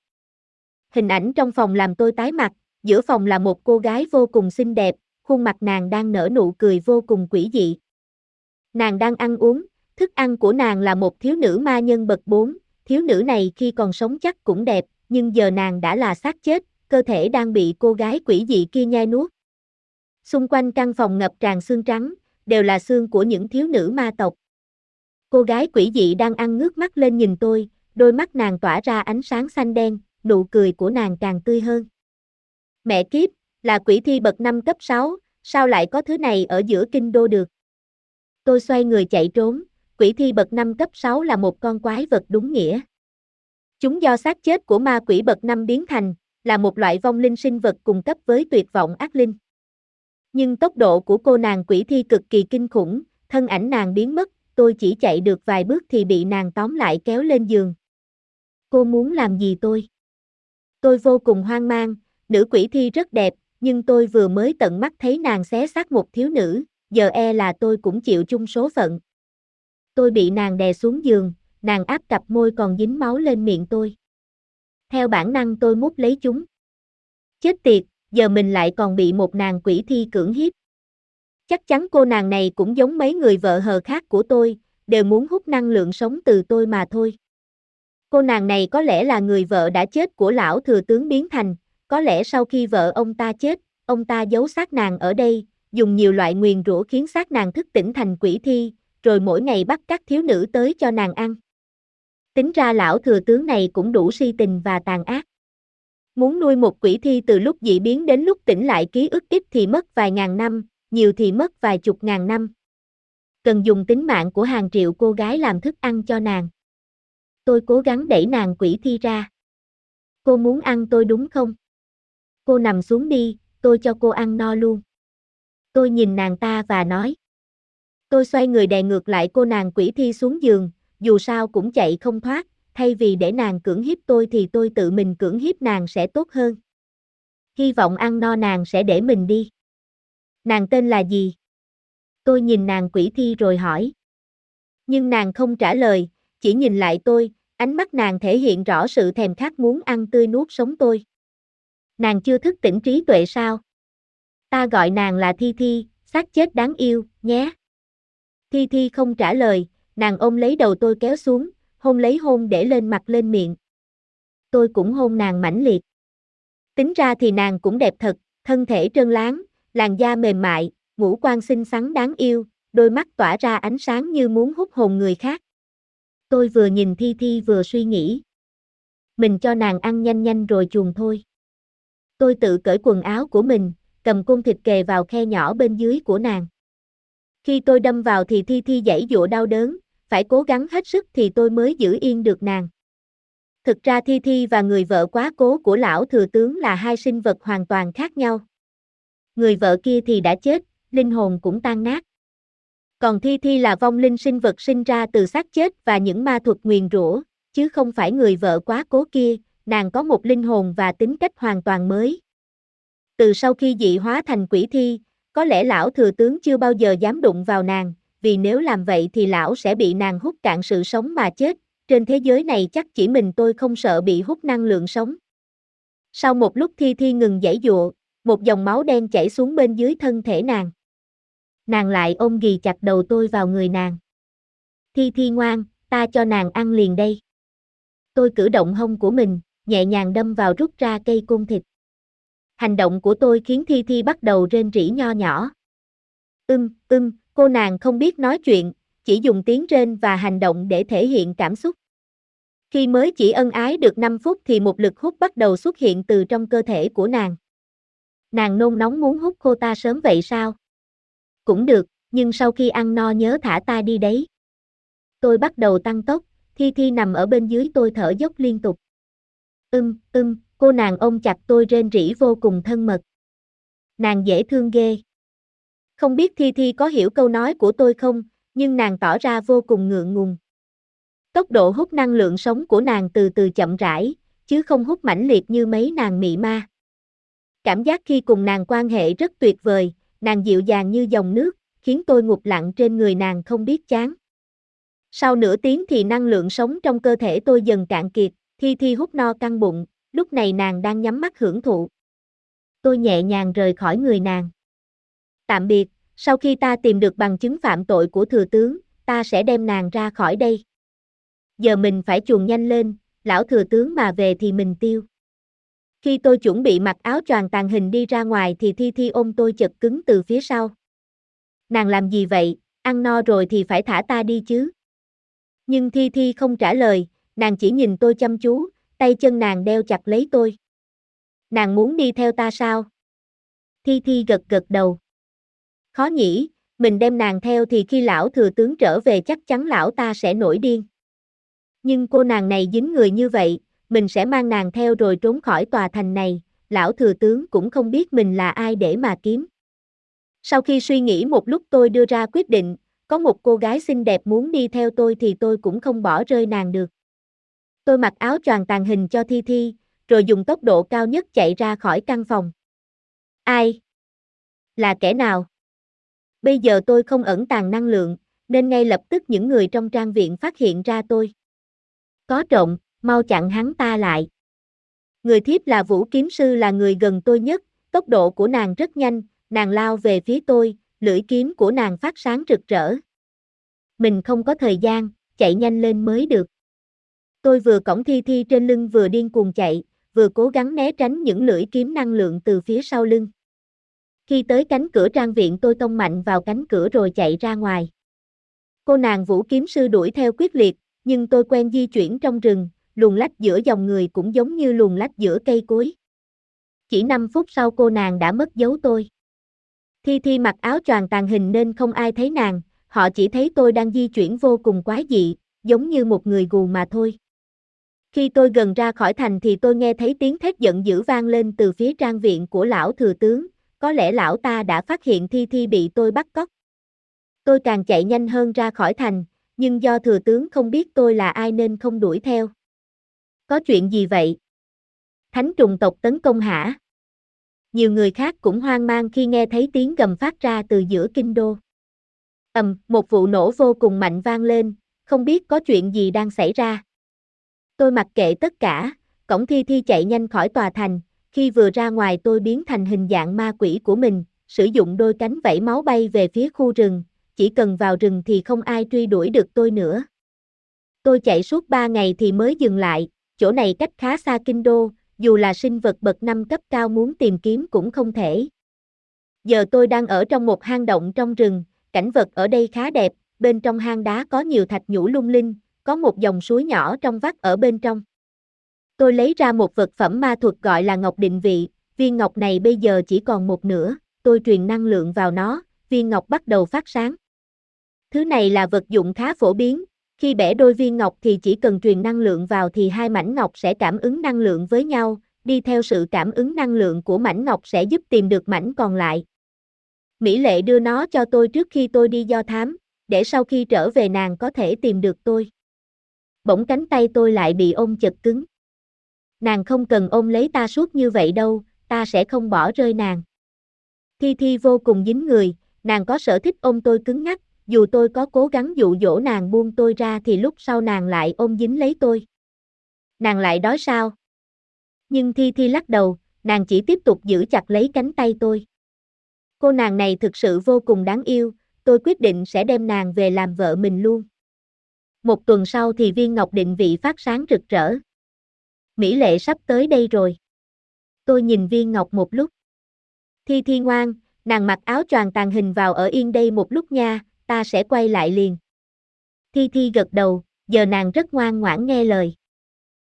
Hình ảnh trong phòng làm tôi tái mặt, giữa phòng là một cô gái vô cùng xinh đẹp, khuôn mặt nàng đang nở nụ cười vô cùng quỷ dị. Nàng đang ăn uống, thức ăn của nàng là một thiếu nữ ma nhân bậc 4, thiếu nữ này khi còn sống chắc cũng đẹp, nhưng giờ nàng đã là xác chết, cơ thể đang bị cô gái quỷ dị kia nhai nuốt. Xung quanh căn phòng ngập tràn xương trắng, đều là xương của những thiếu nữ ma tộc. Cô gái quỷ dị đang ăn ngước mắt lên nhìn tôi, đôi mắt nàng tỏa ra ánh sáng xanh đen, nụ cười của nàng càng tươi hơn. Mẹ kiếp, là quỷ thi bậc năm cấp 6, sao lại có thứ này ở giữa kinh đô được? Tôi xoay người chạy trốn, quỷ thi bậc năm cấp 6 là một con quái vật đúng nghĩa. Chúng do xác chết của ma quỷ bậc năm biến thành, là một loại vong linh sinh vật cùng cấp với tuyệt vọng ác linh. Nhưng tốc độ của cô nàng quỷ thi cực kỳ kinh khủng, thân ảnh nàng biến mất, tôi chỉ chạy được vài bước thì bị nàng tóm lại kéo lên giường. Cô muốn làm gì tôi? Tôi vô cùng hoang mang, nữ quỷ thi rất đẹp, nhưng tôi vừa mới tận mắt thấy nàng xé xác một thiếu nữ, giờ e là tôi cũng chịu chung số phận. Tôi bị nàng đè xuống giường, nàng áp cặp môi còn dính máu lên miệng tôi. Theo bản năng tôi mút lấy chúng. Chết tiệt, giờ mình lại còn bị một nàng quỷ thi cưỡng hiếp. Chắc chắn cô nàng này cũng giống mấy người vợ hờ khác của tôi, đều muốn hút năng lượng sống từ tôi mà thôi. Cô nàng này có lẽ là người vợ đã chết của lão thừa tướng biến thành, có lẽ sau khi vợ ông ta chết, ông ta giấu xác nàng ở đây, dùng nhiều loại nguyền rủa khiến xác nàng thức tỉnh thành quỷ thi, rồi mỗi ngày bắt các thiếu nữ tới cho nàng ăn. Tính ra lão thừa tướng này cũng đủ si tình và tàn ác. Muốn nuôi một quỷ thi từ lúc dị biến đến lúc tỉnh lại ký ức ít thì mất vài ngàn năm, nhiều thì mất vài chục ngàn năm. Cần dùng tính mạng của hàng triệu cô gái làm thức ăn cho nàng. Tôi cố gắng đẩy nàng quỷ thi ra. Cô muốn ăn tôi đúng không? Cô nằm xuống đi, tôi cho cô ăn no luôn. Tôi nhìn nàng ta và nói. Tôi xoay người đè ngược lại cô nàng quỷ thi xuống giường, dù sao cũng chạy không thoát, thay vì để nàng cưỡng hiếp tôi thì tôi tự mình cưỡng hiếp nàng sẽ tốt hơn. Hy vọng ăn no nàng sẽ để mình đi. Nàng tên là gì? Tôi nhìn nàng quỷ thi rồi hỏi. Nhưng nàng không trả lời, chỉ nhìn lại tôi, ánh mắt nàng thể hiện rõ sự thèm khát muốn ăn tươi nuốt sống tôi. Nàng chưa thức tỉnh trí tuệ sao? Ta gọi nàng là Thi Thi, xác chết đáng yêu, nhé. Thi Thi không trả lời, nàng ôm lấy đầu tôi kéo xuống, hôn lấy hôn để lên mặt lên miệng. Tôi cũng hôn nàng mãnh liệt. Tính ra thì nàng cũng đẹp thật, thân thể trơn láng, làn da mềm mại, ngũ quan xinh xắn đáng yêu, đôi mắt tỏa ra ánh sáng như muốn hút hồn người khác. Tôi vừa nhìn Thi Thi vừa suy nghĩ. Mình cho nàng ăn nhanh nhanh rồi chuồng thôi. Tôi tự cởi quần áo của mình, cầm côn thịt kề vào khe nhỏ bên dưới của nàng. Khi tôi đâm vào thì Thi Thi dãy dụa đau đớn, phải cố gắng hết sức thì tôi mới giữ yên được nàng. Thực ra Thi Thi và người vợ quá cố của lão thừa tướng là hai sinh vật hoàn toàn khác nhau. Người vợ kia thì đã chết, linh hồn cũng tan nát. Còn Thi Thi là vong linh sinh vật sinh ra từ xác chết và những ma thuật nguyền rủa, chứ không phải người vợ quá cố kia, nàng có một linh hồn và tính cách hoàn toàn mới. Từ sau khi dị hóa thành quỷ thi, có lẽ lão thừa tướng chưa bao giờ dám đụng vào nàng, vì nếu làm vậy thì lão sẽ bị nàng hút cạn sự sống mà chết, trên thế giới này chắc chỉ mình tôi không sợ bị hút năng lượng sống. Sau một lúc Thi Thi ngừng giãy dụa, một dòng máu đen chảy xuống bên dưới thân thể nàng. Nàng lại ôm ghì chặt đầu tôi vào người nàng. Thi Thi ngoan, ta cho nàng ăn liền đây. Tôi cử động hông của mình, nhẹ nhàng đâm vào rút ra cây côn thịt. Hành động của tôi khiến Thi Thi bắt đầu rên rỉ nho nhỏ. Ưm, ưm, cô nàng không biết nói chuyện, chỉ dùng tiếng rên và hành động để thể hiện cảm xúc. Khi mới chỉ ân ái được 5 phút thì một lực hút bắt đầu xuất hiện từ trong cơ thể của nàng. Nàng nôn nóng muốn hút cô ta sớm vậy sao? Cũng được, nhưng sau khi ăn no nhớ thả ta đi đấy. Tôi bắt đầu tăng tốc, Thi Thi nằm ở bên dưới tôi thở dốc liên tục. Ưm, ưm, cô nàng ôm chặt tôi rên rỉ vô cùng thân mật. Nàng dễ thương ghê. Không biết Thi Thi có hiểu câu nói của tôi không, nhưng nàng tỏ ra vô cùng ngượng ngùng. Tốc độ hút năng lượng sống của nàng từ từ chậm rãi, chứ không hút mãnh liệt như mấy nàng mị ma. Cảm giác khi cùng nàng quan hệ rất tuyệt vời, nàng dịu dàng như dòng nước, khiến tôi ngục lặng trên người nàng không biết chán. Sau nửa tiếng thì năng lượng sống trong cơ thể tôi dần cạn kiệt, Thi Thi hút no căng bụng, lúc này nàng đang nhắm mắt hưởng thụ. Tôi nhẹ nhàng rời khỏi người nàng. Tạm biệt, sau khi ta tìm được bằng chứng phạm tội của thừa tướng, ta sẽ đem nàng ra khỏi đây. Giờ mình phải chuồn nhanh lên, lão thừa tướng mà về thì mình tiêu. Khi tôi chuẩn bị mặc áo choàng tàn hình đi ra ngoài thì Thi Thi ôm tôi chật cứng từ phía sau. Nàng làm gì vậy, ăn no rồi thì phải thả ta đi chứ. Nhưng Thi Thi không trả lời, nàng chỉ nhìn tôi chăm chú, tay chân nàng đeo chặt lấy tôi. Nàng muốn đi theo ta sao? Thi Thi gật gật đầu. Khó nhỉ, mình đem nàng theo thì khi lão thừa tướng trở về chắc chắn lão ta sẽ nổi điên. Nhưng cô nàng này dính người như vậy, mình sẽ mang nàng theo rồi trốn khỏi tòa thành này, lão thừa tướng cũng không biết mình là ai để mà kiếm. Sau khi suy nghĩ một lúc tôi đưa ra quyết định, có một cô gái xinh đẹp muốn đi theo tôi thì tôi cũng không bỏ rơi nàng được. Tôi mặc áo choàng tàn hình cho Thi Thi, rồi dùng tốc độ cao nhất chạy ra khỏi căn phòng. Ai? Là kẻ nào? Bây giờ tôi không ẩn tàng năng lượng, nên ngay lập tức những người trong trang viện phát hiện ra tôi. Có trộm, mau chặn hắn ta lại. Người thiếp là Vũ Kiếm Sư là người gần tôi nhất, tốc độ của nàng rất nhanh, nàng lao về phía tôi, lưỡi kiếm của nàng phát sáng rực rỡ. Mình không có thời gian, chạy nhanh lên mới được. Tôi vừa cổng thi thi trên lưng vừa điên cuồng chạy, vừa cố gắng né tránh những lưỡi kiếm năng lượng từ phía sau lưng. Khi tới cánh cửa trang viện tôi tông mạnh vào cánh cửa rồi chạy ra ngoài. Cô nàng vũ kiếm sư đuổi theo quyết liệt, nhưng tôi quen di chuyển trong rừng, luồn lách giữa dòng người cũng giống như luồn lách giữa cây cối. Chỉ 5 phút sau cô nàng đã mất dấu tôi. Thi Thi mặc áo choàng tàn hình nên không ai thấy nàng, họ chỉ thấy tôi đang di chuyển vô cùng quái dị, giống như một người gù mà thôi. Khi tôi gần ra khỏi thành thì tôi nghe thấy tiếng thét giận dữ vang lên từ phía trang viện của lão thừa tướng, có lẽ lão ta đã phát hiện Thi Thi bị tôi bắt cóc. Tôi càng chạy nhanh hơn ra khỏi thành, nhưng do thừa tướng không biết tôi là ai nên không đuổi theo. Có chuyện gì vậy? Thánh trùng tộc tấn công hả? Nhiều người khác cũng hoang mang khi nghe thấy tiếng gầm phát ra từ giữa kinh đô. Ầm, một vụ nổ vô cùng mạnh vang lên, không biết có chuyện gì đang xảy ra. Tôi mặc kệ tất cả, cổng thi thi chạy nhanh khỏi tòa thành, khi vừa ra ngoài tôi biến thành hình dạng ma quỷ của mình, sử dụng đôi cánh vẫy máu bay về phía khu rừng, chỉ cần vào rừng thì không ai truy đuổi được tôi nữa. Tôi chạy suốt 3 ngày thì mới dừng lại, chỗ này cách khá xa kinh đô, dù là sinh vật bậc năm cấp cao muốn tìm kiếm cũng không thể. Giờ tôi đang ở trong một hang động trong rừng, cảnh vật ở đây khá đẹp, bên trong hang đá có nhiều thạch nhũ lung linh, có một dòng suối nhỏ trong vắt ở bên trong. Tôi lấy ra một vật phẩm ma thuật gọi là ngọc định vị, viên ngọc này bây giờ chỉ còn một nửa, tôi truyền năng lượng vào nó, viên ngọc bắt đầu phát sáng. Thứ này là vật dụng khá phổ biến, khi bẻ đôi viên ngọc thì chỉ cần truyền năng lượng vào thì hai mảnh ngọc sẽ cảm ứng năng lượng với nhau, đi theo sự cảm ứng năng lượng của mảnh ngọc sẽ giúp tìm được mảnh còn lại. Mỹ Lệ đưa nó cho tôi trước khi tôi đi do thám, để sau khi trở về nàng có thể tìm được tôi. Bỗng cánh tay tôi lại bị ôm chật cứng. Nàng không cần ôm lấy ta suốt như vậy đâu, ta sẽ không bỏ rơi nàng. Thi Thi vô cùng dính người, nàng có sở thích ôm tôi cứng ngắc, dù tôi có cố gắng dụ dỗ nàng buông tôi ra thì lúc sau nàng lại ôm dính lấy tôi. Nàng lại đói sao? Nhưng Thi Thi lắc đầu, nàng chỉ tiếp tục giữ chặt lấy cánh tay tôi. Cô nàng này thực sự vô cùng đáng yêu, tôi quyết định sẽ đem nàng về làm vợ mình luôn. Một tuần sau thì viên ngọc định vị phát sáng rực rỡ. Mỹ lệ sắp tới đây rồi. Tôi nhìn viên ngọc một lúc. Thi Thi ngoan, nàng mặc áo choàng tàn hình vào ở yên đây một lúc nha, ta sẽ quay lại liền. Thi Thi gật đầu, giờ nàng rất ngoan ngoãn nghe lời.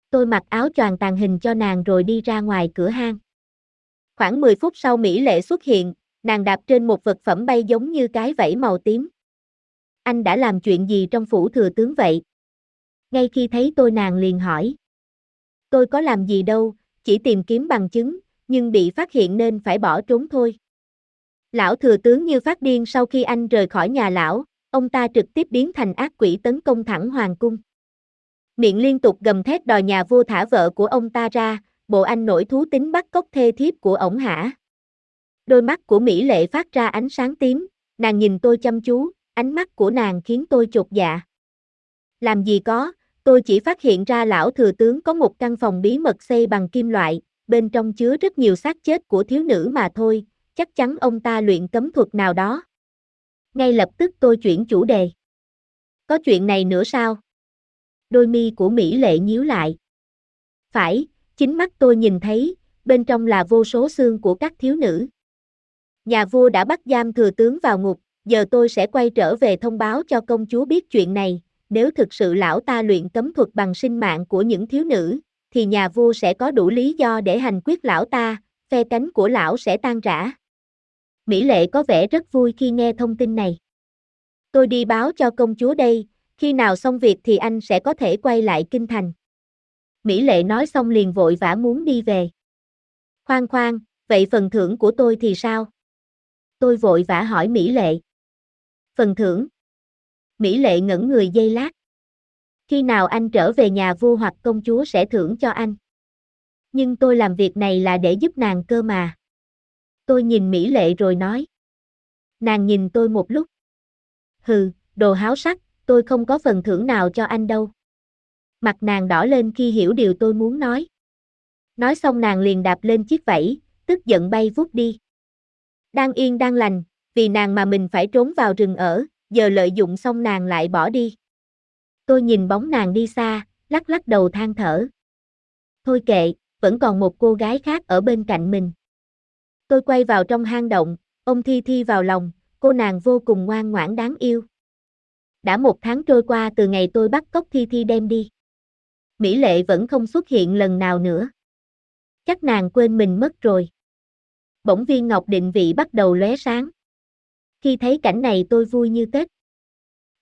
Tôi mặc áo choàng tàn hình cho nàng rồi đi ra ngoài cửa hang. Khoảng 10 phút sau Mỹ Lệ xuất hiện, nàng đạp trên một vật phẩm bay giống như cái vẫy màu tím. Anh đã làm chuyện gì trong phủ thừa tướng vậy? Ngay khi thấy tôi nàng liền hỏi. Tôi có làm gì đâu, chỉ tìm kiếm bằng chứng, nhưng bị phát hiện nên phải bỏ trốn thôi. Lão thừa tướng như phát điên sau khi anh rời khỏi nhà lão, ông ta trực tiếp biến thành ác quỷ tấn công thẳng hoàng cung. Miệng liên tục gầm thét đòi nhà vua thả vợ của ông ta ra, bộ anh nổi thú tính bắt cóc thê thiếp của ổng hả? Đôi mắt của Mỹ Lệ phát ra ánh sáng tím, nàng nhìn tôi chăm chú, ánh mắt của nàng khiến tôi chột dạ. Làm gì có, tôi chỉ phát hiện ra lão thừa tướng có một căn phòng bí mật xây bằng kim loại, bên trong chứa rất nhiều xác chết của thiếu nữ mà thôi, chắc chắn ông ta luyện cấm thuật nào đó. Ngay lập tức tôi chuyển chủ đề. Có chuyện này nữa sao? Đôi mi của Mỹ lệ nhíu lại. Phải, chính mắt tôi nhìn thấy, bên trong là vô số xương của các thiếu nữ. Nhà vua đã bắt giam thừa tướng vào ngục, giờ tôi sẽ quay trở về thông báo cho công chúa biết chuyện này, nếu thực sự lão ta luyện cấm thuật bằng sinh mạng của những thiếu nữ, thì nhà vua sẽ có đủ lý do để hành quyết lão ta, phe cánh của lão sẽ tan rã. Mỹ Lệ có vẻ rất vui khi nghe thông tin này. Tôi đi báo cho công chúa đây, khi nào xong việc thì anh sẽ có thể quay lại kinh thành. Mỹ Lệ nói xong liền vội vã muốn đi về. Khoan khoan, vậy phần thưởng của tôi thì sao? Tôi vội vã hỏi Mỹ Lệ. Phần thưởng? Mỹ Lệ ngẩn người dây lát. Khi nào anh trở về nhà vua hoặc công chúa sẽ thưởng cho anh. Nhưng tôi làm việc này là để giúp nàng cơ mà. Tôi nhìn Mỹ Lệ rồi nói. Nàng nhìn tôi một lúc. Hừ, đồ háo sắc, tôi không có phần thưởng nào cho anh đâu. Mặt nàng đỏ lên khi hiểu điều tôi muốn nói. Nói xong nàng liền đạp lên chiếc vẫy, tức giận bay vút đi. Đang yên đang lành, vì nàng mà mình phải trốn vào rừng ở, giờ lợi dụng xong nàng lại bỏ đi. Tôi nhìn bóng nàng đi xa, lắc lắc đầu than thở. Thôi kệ, vẫn còn một cô gái khác ở bên cạnh mình. Tôi quay vào trong hang động, ông Thi Thi vào lòng, cô nàng vô cùng ngoan ngoãn đáng yêu. Đã một tháng trôi qua từ ngày tôi bắt cóc Thi Thi đem đi. Mỹ Lệ vẫn không xuất hiện lần nào nữa. Chắc nàng quên mình mất rồi. Bỗng viên ngọc định vị bắt đầu lóe sáng. Khi thấy cảnh này tôi vui như Tết.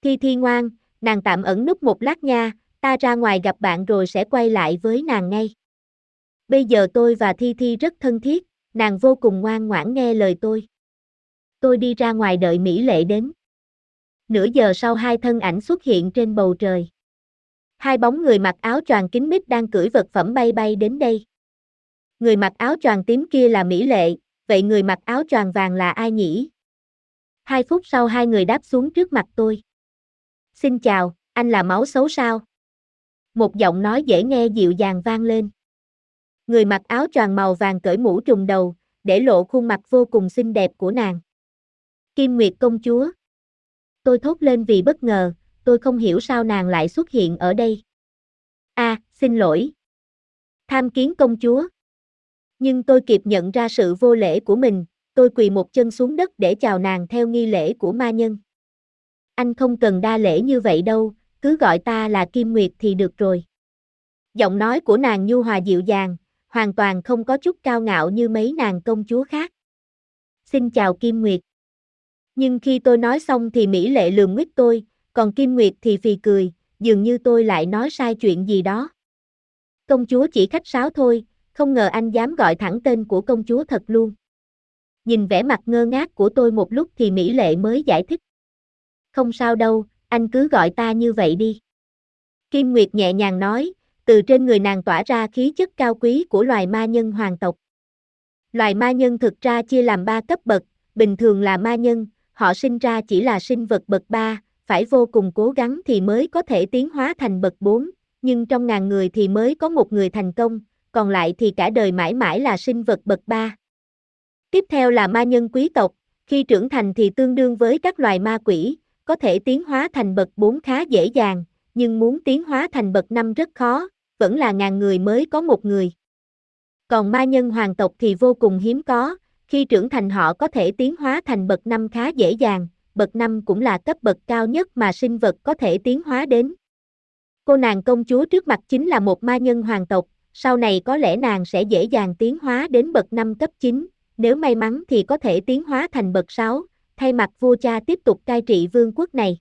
Thi Thi ngoan, nàng tạm ẩn núp một lát nha, ta ra ngoài gặp bạn rồi sẽ quay lại với nàng ngay. Bây giờ tôi và Thi Thi rất thân thiết, nàng vô cùng ngoan ngoãn nghe lời tôi. Tôi đi ra ngoài đợi Mỹ Lệ đến. Nửa giờ sau hai thân ảnh xuất hiện trên bầu trời. Hai bóng người mặc áo choàng kín mít đang cưỡi vật phẩm bay bay đến đây. Người mặc áo choàng tím kia là Mỹ Lệ, vậy người mặc áo choàng vàng là ai nhỉ? Hai phút sau hai người đáp xuống trước mặt tôi. Xin chào, anh là máu xấu sao? Một giọng nói dễ nghe dịu dàng vang lên. Người mặc áo choàng màu vàng cởi mũ trùng đầu, để lộ khuôn mặt vô cùng xinh đẹp của nàng. Kim Nguyệt công chúa. Tôi thốt lên vì bất ngờ, tôi không hiểu sao nàng lại xuất hiện ở đây. A, à, xin lỗi. Tham kiến công chúa. Nhưng tôi kịp nhận ra sự vô lễ của mình, tôi quỳ một chân xuống đất để chào nàng theo nghi lễ của ma nhân. Anh không cần đa lễ như vậy đâu, cứ gọi ta là Kim Nguyệt thì được rồi. Giọng nói của nàng nhu hòa dịu dàng, hoàn toàn không có chút cao ngạo như mấy nàng công chúa khác. Xin chào Kim Nguyệt. Nhưng khi tôi nói xong thì Mỹ Lệ lườm nguyết tôi, còn Kim Nguyệt thì phì cười, dường như tôi lại nói sai chuyện gì đó. Công chúa chỉ khách sáo thôi, không ngờ anh dám gọi thẳng tên của công chúa thật luôn. Nhìn vẻ mặt ngơ ngác của tôi một lúc thì Mỹ Lệ mới giải thích. Không sao đâu, anh cứ gọi ta như vậy đi. Kim Nguyệt nhẹ nhàng nói, từ trên người nàng tỏa ra khí chất cao quý của loài ma nhân hoàng tộc. Loài ma nhân thực ra chia làm ba cấp bậc, bình thường là ma nhân, họ sinh ra chỉ là sinh vật bậc 3, phải vô cùng cố gắng thì mới có thể tiến hóa thành bậc 4, nhưng trong ngàn người thì mới có một người thành công, còn lại thì cả đời mãi mãi là sinh vật bậc 3. Tiếp theo là ma nhân quý tộc, Khi trưởng thành thì tương đương với các loài ma quỷ, có thể tiến hóa thành bậc 4 khá dễ dàng, nhưng muốn tiến hóa thành bậc 5 rất khó, vẫn là ngàn người mới có một người. Còn ma nhân hoàng tộc thì vô cùng hiếm có, khi trưởng thành họ có thể tiến hóa thành bậc 5 khá dễ dàng, bậc 5 cũng là cấp bậc cao nhất mà sinh vật có thể tiến hóa đến. Cô nàng công chúa trước mặt chính là một ma nhân hoàng tộc, sau này có lẽ nàng sẽ dễ dàng tiến hóa đến bậc 5 cấp 9, nếu may mắn thì có thể tiến hóa thành bậc 6, thay mặt vua cha tiếp tục cai trị vương quốc này.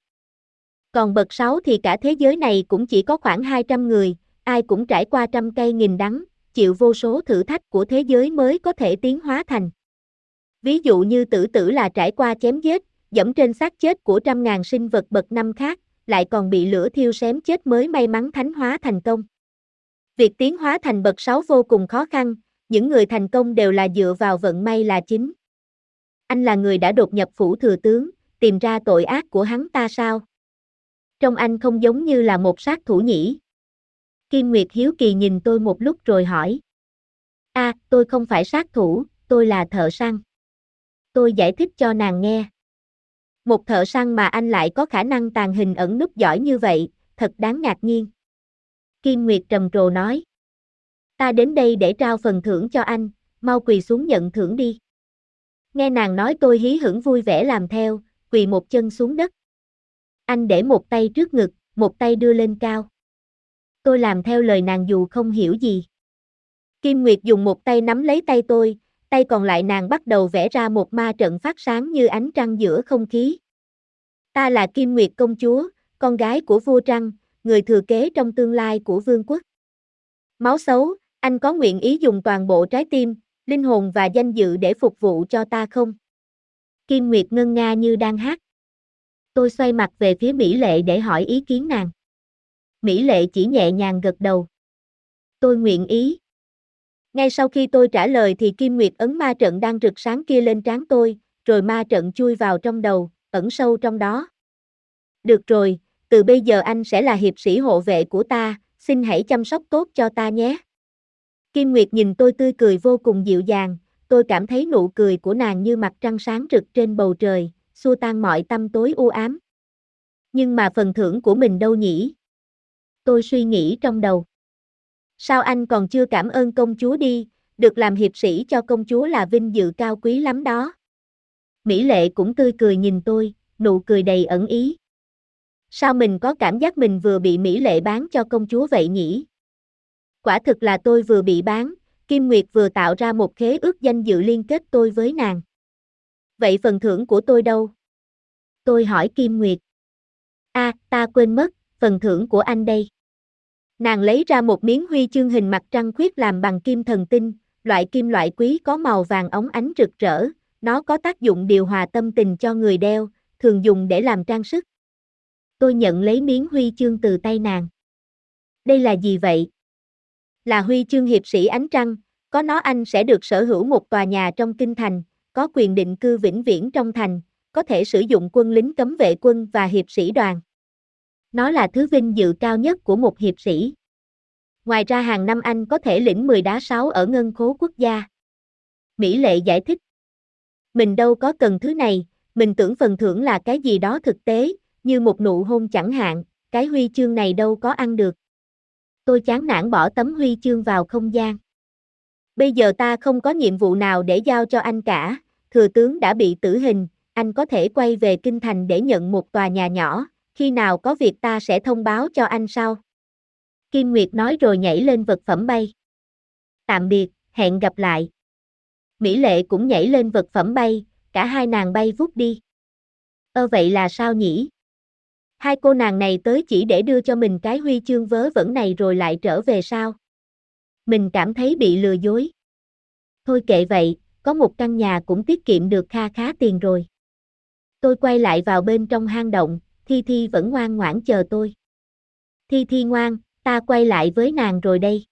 Còn bậc 6 thì cả thế giới này cũng chỉ có khoảng 200 người, ai cũng trải qua trăm cây nghìn đắng, chịu vô số thử thách của thế giới mới có thể tiến hóa thành. Ví dụ như tử tử là trải qua chém giết, dẫm trên xác chết của trăm ngàn sinh vật bậc năm khác, lại còn bị lửa thiêu xém chết mới may mắn thánh hóa thành công. Việc tiến hóa thành bậc 6 vô cùng khó khăn, những người thành công đều là dựa vào vận may là chính. Anh là người đã đột nhập phủ thừa tướng, tìm ra tội ác của hắn ta sao? Trong anh không giống như là một sát thủ nhỉ? Kim Nguyệt hiếu kỳ nhìn tôi một lúc rồi hỏi. a à, tôi không phải sát thủ, tôi là thợ săn. Tôi giải thích cho nàng nghe. Một thợ săn mà anh lại có khả năng tàn hình ẩn núp giỏi như vậy, thật đáng ngạc nhiên. Kim Nguyệt trầm trồ nói. Ta đến đây để trao phần thưởng cho anh, mau quỳ xuống nhận thưởng đi. Nghe nàng nói tôi hí hửng vui vẻ làm theo, quỳ một chân xuống đất. Anh để một tay trước ngực, một tay đưa lên cao. Tôi làm theo lời nàng dù không hiểu gì. Kim Nguyệt dùng một tay nắm lấy tay tôi, tay còn lại nàng bắt đầu vẽ ra một ma trận phát sáng như ánh trăng giữa không khí. Ta là Kim Nguyệt công chúa, con gái của vua Trăng, người thừa kế trong tương lai của vương quốc. Máu xấu, anh có nguyện ý dùng toàn bộ trái tim, linh hồn và danh dự để phục vụ cho ta không? Kim Nguyệt ngân nga như đang hát. Tôi xoay mặt về phía Mỹ Lệ để hỏi ý kiến nàng. Mỹ Lệ chỉ nhẹ nhàng gật đầu. Tôi nguyện ý. Ngay sau khi tôi trả lời thì Kim Nguyệt ấn ma trận đang rực sáng kia lên trán tôi, rồi ma trận chui vào trong đầu, ẩn sâu trong đó. Được rồi, từ bây giờ anh sẽ là hiệp sĩ hộ vệ của ta, xin hãy chăm sóc tốt cho ta nhé. Kim Nguyệt nhìn tôi tươi cười vô cùng dịu dàng, tôi cảm thấy nụ cười của nàng như mặt trăng sáng rực trên bầu trời, xua tan mọi tâm tối u ám. Nhưng mà phần thưởng của mình đâu nhỉ? Tôi suy nghĩ trong đầu. Sao anh còn chưa cảm ơn công chúa đi, được làm hiệp sĩ cho công chúa là vinh dự cao quý lắm đó. Mỹ lệ cũng tươi cười nhìn tôi, nụ cười đầy ẩn ý. Sao mình có cảm giác mình vừa bị Mỹ lệ bán cho công chúa vậy nhỉ? Quả thực là tôi vừa bị bán, Kim Nguyệt vừa tạo ra một khế ước danh dự liên kết tôi với nàng. Vậy phần thưởng của tôi đâu? Tôi hỏi Kim Nguyệt. a à, ta quên mất, phần thưởng của anh đây. Nàng lấy ra một miếng huy chương hình mặt trăng khuyết làm bằng kim thần tinh, loại kim loại quý có màu vàng óng ánh rực rỡ, nó có tác dụng điều hòa tâm tình cho người đeo, thường dùng để làm trang sức. Tôi nhận lấy miếng huy chương từ tay nàng. Đây là gì vậy? Là huy chương hiệp sĩ ánh trăng, có nó anh sẽ được sở hữu một tòa nhà trong kinh thành, có quyền định cư vĩnh viễn trong thành, có thể sử dụng quân lính cấm vệ quân và hiệp sĩ đoàn. Nó là thứ vinh dự cao nhất của một hiệp sĩ. Ngoài ra hàng năm anh có thể lĩnh 10 đá sáu ở ngân khố quốc gia. Mỹ Lệ giải thích. Mình đâu có cần thứ này, mình tưởng phần thưởng là cái gì đó thực tế, như một nụ hôn chẳng hạn, cái huy chương này đâu có ăn được. Tôi chán nản bỏ tấm huy chương vào không gian. Bây giờ ta không có nhiệm vụ nào để giao cho anh cả, thừa tướng đã bị tử hình, anh có thể quay về kinh thành để nhận một tòa nhà nhỏ, khi nào có việc ta sẽ thông báo cho anh sau. Kim Nguyệt nói rồi nhảy lên vật phẩm bay. Tạm biệt, hẹn gặp lại. Mỹ Lệ cũng nhảy lên vật phẩm bay, cả hai nàng bay vút đi. Ơ vậy là sao nhỉ? Hai cô nàng này tới chỉ để đưa cho mình cái huy chương vớ vẩn này rồi lại trở về sao? Mình cảm thấy bị lừa dối. Thôi kệ vậy, có một căn nhà cũng tiết kiệm được kha khá tiền rồi. Tôi quay lại vào bên trong hang động, Thi Thi vẫn ngoan ngoãn chờ tôi. Thi Thi ngoan, ta quay lại với nàng rồi đây.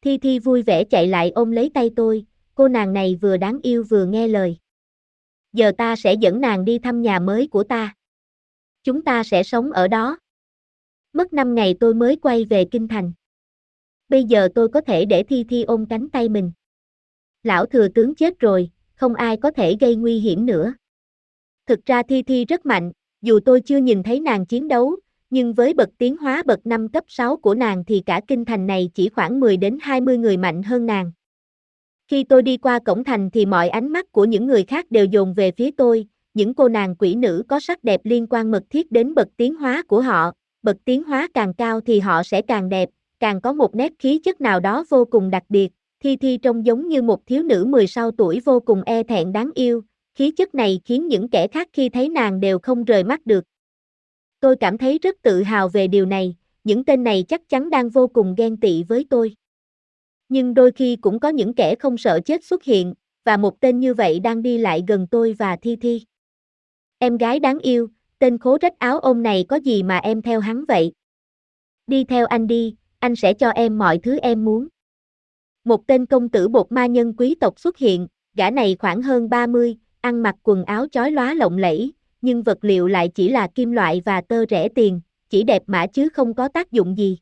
Thi Thi vui vẻ chạy lại ôm lấy tay tôi, cô nàng này vừa đáng yêu vừa nghe lời. Giờ ta sẽ dẫn nàng đi thăm nhà mới của ta. Chúng ta sẽ sống ở đó. Mất 5 ngày tôi mới quay về Kinh Thành. Bây giờ tôi có thể để Thi Thi ôm cánh tay mình. Lão thừa tướng chết rồi, không ai có thể gây nguy hiểm nữa. Thực ra Thi Thi rất mạnh, dù tôi chưa nhìn thấy nàng chiến đấu, nhưng với bậc tiến hóa bậc 5 cấp 6 của nàng thì cả kinh thành này chỉ khoảng 10 đến 20 người mạnh hơn nàng. Khi tôi đi qua cổng thành thì mọi ánh mắt của những người khác đều dồn về phía tôi, những cô nàng quỷ nữ có sắc đẹp liên quan mật thiết đến bậc tiến hóa của họ, bậc tiến hóa càng cao thì họ sẽ càng đẹp, càng có một nét khí chất nào đó vô cùng đặc biệt, Thi Thi trông giống như một thiếu nữ 16 tuổi vô cùng e thẹn đáng yêu, khí chất này khiến những kẻ khác khi thấy nàng đều không rời mắt được. Tôi cảm thấy rất tự hào về điều này, những tên này chắc chắn đang vô cùng ghen tị với tôi. Nhưng đôi khi cũng có những kẻ không sợ chết xuất hiện, và một tên như vậy đang đi lại gần tôi và Thi Thi. Em gái đáng yêu, tên khố rách áo ôm này có gì mà em theo hắn vậy? Đi theo anh đi, anh sẽ cho em mọi thứ em muốn. Một tên công tử bột ma nhân quý tộc xuất hiện, gã này khoảng hơn 30, ăn mặc quần áo chói lóa lộng lẫy, nhưng vật liệu lại chỉ là kim loại và tơ rẻ tiền, chỉ đẹp mã chứ không có tác dụng gì.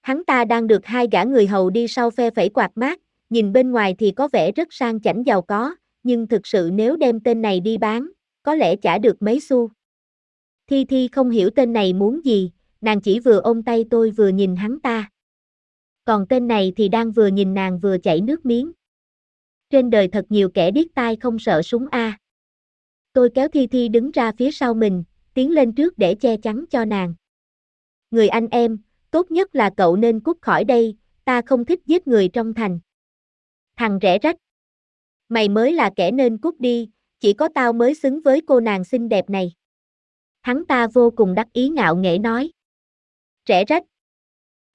Hắn ta đang được hai gã người hầu đi sau phe phẩy quạt mát, nhìn bên ngoài thì có vẻ rất sang chảnh giàu có, nhưng thực sự nếu đem tên này đi bán, có lẽ chả được mấy xu. Thi Thi không hiểu tên này muốn gì, nàng chỉ vừa ôm tay tôi vừa nhìn hắn ta. Còn tên này thì đang vừa nhìn nàng vừa chảy nước miếng. Trên đời thật nhiều kẻ điếc tai không sợ súng A. Tôi kéo Thi Thi đứng ra phía sau mình, tiến lên trước để che chắn cho nàng. Người anh em, tốt nhất là cậu nên cút khỏi đây, ta không thích giết người trong thành. Thằng rẻ rách. Mày mới là kẻ nên cút đi, chỉ có tao mới xứng với cô nàng xinh đẹp này. Hắn ta vô cùng đắc ý ngạo nghễ nói. trẻ rách.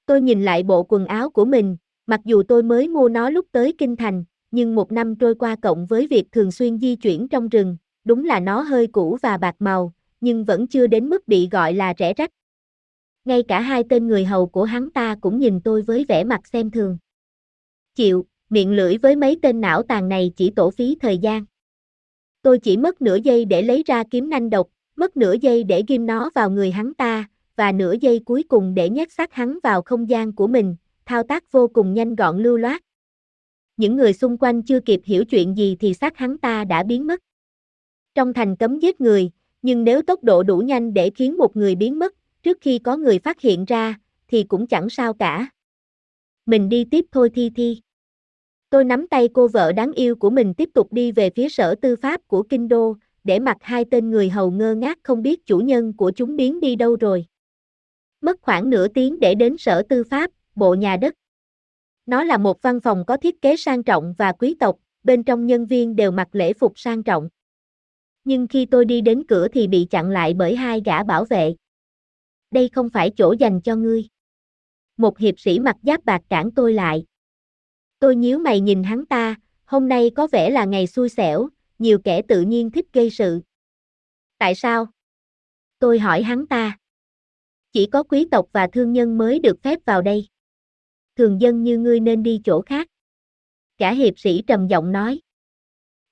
Tôi nhìn lại bộ quần áo của mình, mặc dù tôi mới mua nó lúc tới Kinh Thành, nhưng một năm trôi qua cộng với việc thường xuyên di chuyển trong rừng, đúng là nó hơi cũ và bạc màu, nhưng vẫn chưa đến mức bị gọi là rẻ rách. Ngay cả hai tên người hầu của hắn ta cũng nhìn tôi với vẻ mặt xem thường. Chịu, miệng lưỡi với mấy tên não tàn này chỉ tổ phí thời gian. Tôi chỉ mất nửa giây để lấy ra kiếm nanh độc, mất nửa giây để ghim nó vào người hắn ta, và nửa giây cuối cùng để nhét xác hắn vào không gian của mình, thao tác vô cùng nhanh gọn lưu loát. Những người xung quanh chưa kịp hiểu chuyện gì thì xác hắn ta đã biến mất. Trong thành cấm giết người, nhưng nếu tốc độ đủ nhanh để khiến một người biến mất, trước khi có người phát hiện ra, thì cũng chẳng sao cả. Mình đi tiếp thôi Thi Thi. Tôi nắm tay cô vợ đáng yêu của mình tiếp tục đi về phía sở tư pháp của Kinh Đô, để mặc hai tên người hầu ngơ ngác không biết chủ nhân của chúng biến đi đâu rồi. Mất khoảng nửa tiếng để đến sở tư pháp, bộ nhà đất. Nó là một văn phòng có thiết kế sang trọng và quý tộc, bên trong nhân viên đều mặc lễ phục sang trọng. Nhưng khi tôi đi đến cửa thì bị chặn lại bởi hai gã bảo vệ. Đây không phải chỗ dành cho ngươi. Một hiệp sĩ mặc giáp bạc cản tôi lại. Tôi nhíu mày nhìn hắn ta, hôm nay có vẻ là ngày xui xẻo, nhiều kẻ tự nhiên thích gây sự. Tại sao? Tôi hỏi hắn ta. Chỉ có quý tộc và thương nhân mới được phép vào đây. Thường dân như ngươi nên đi chỗ khác. Cả hiệp sĩ trầm giọng nói.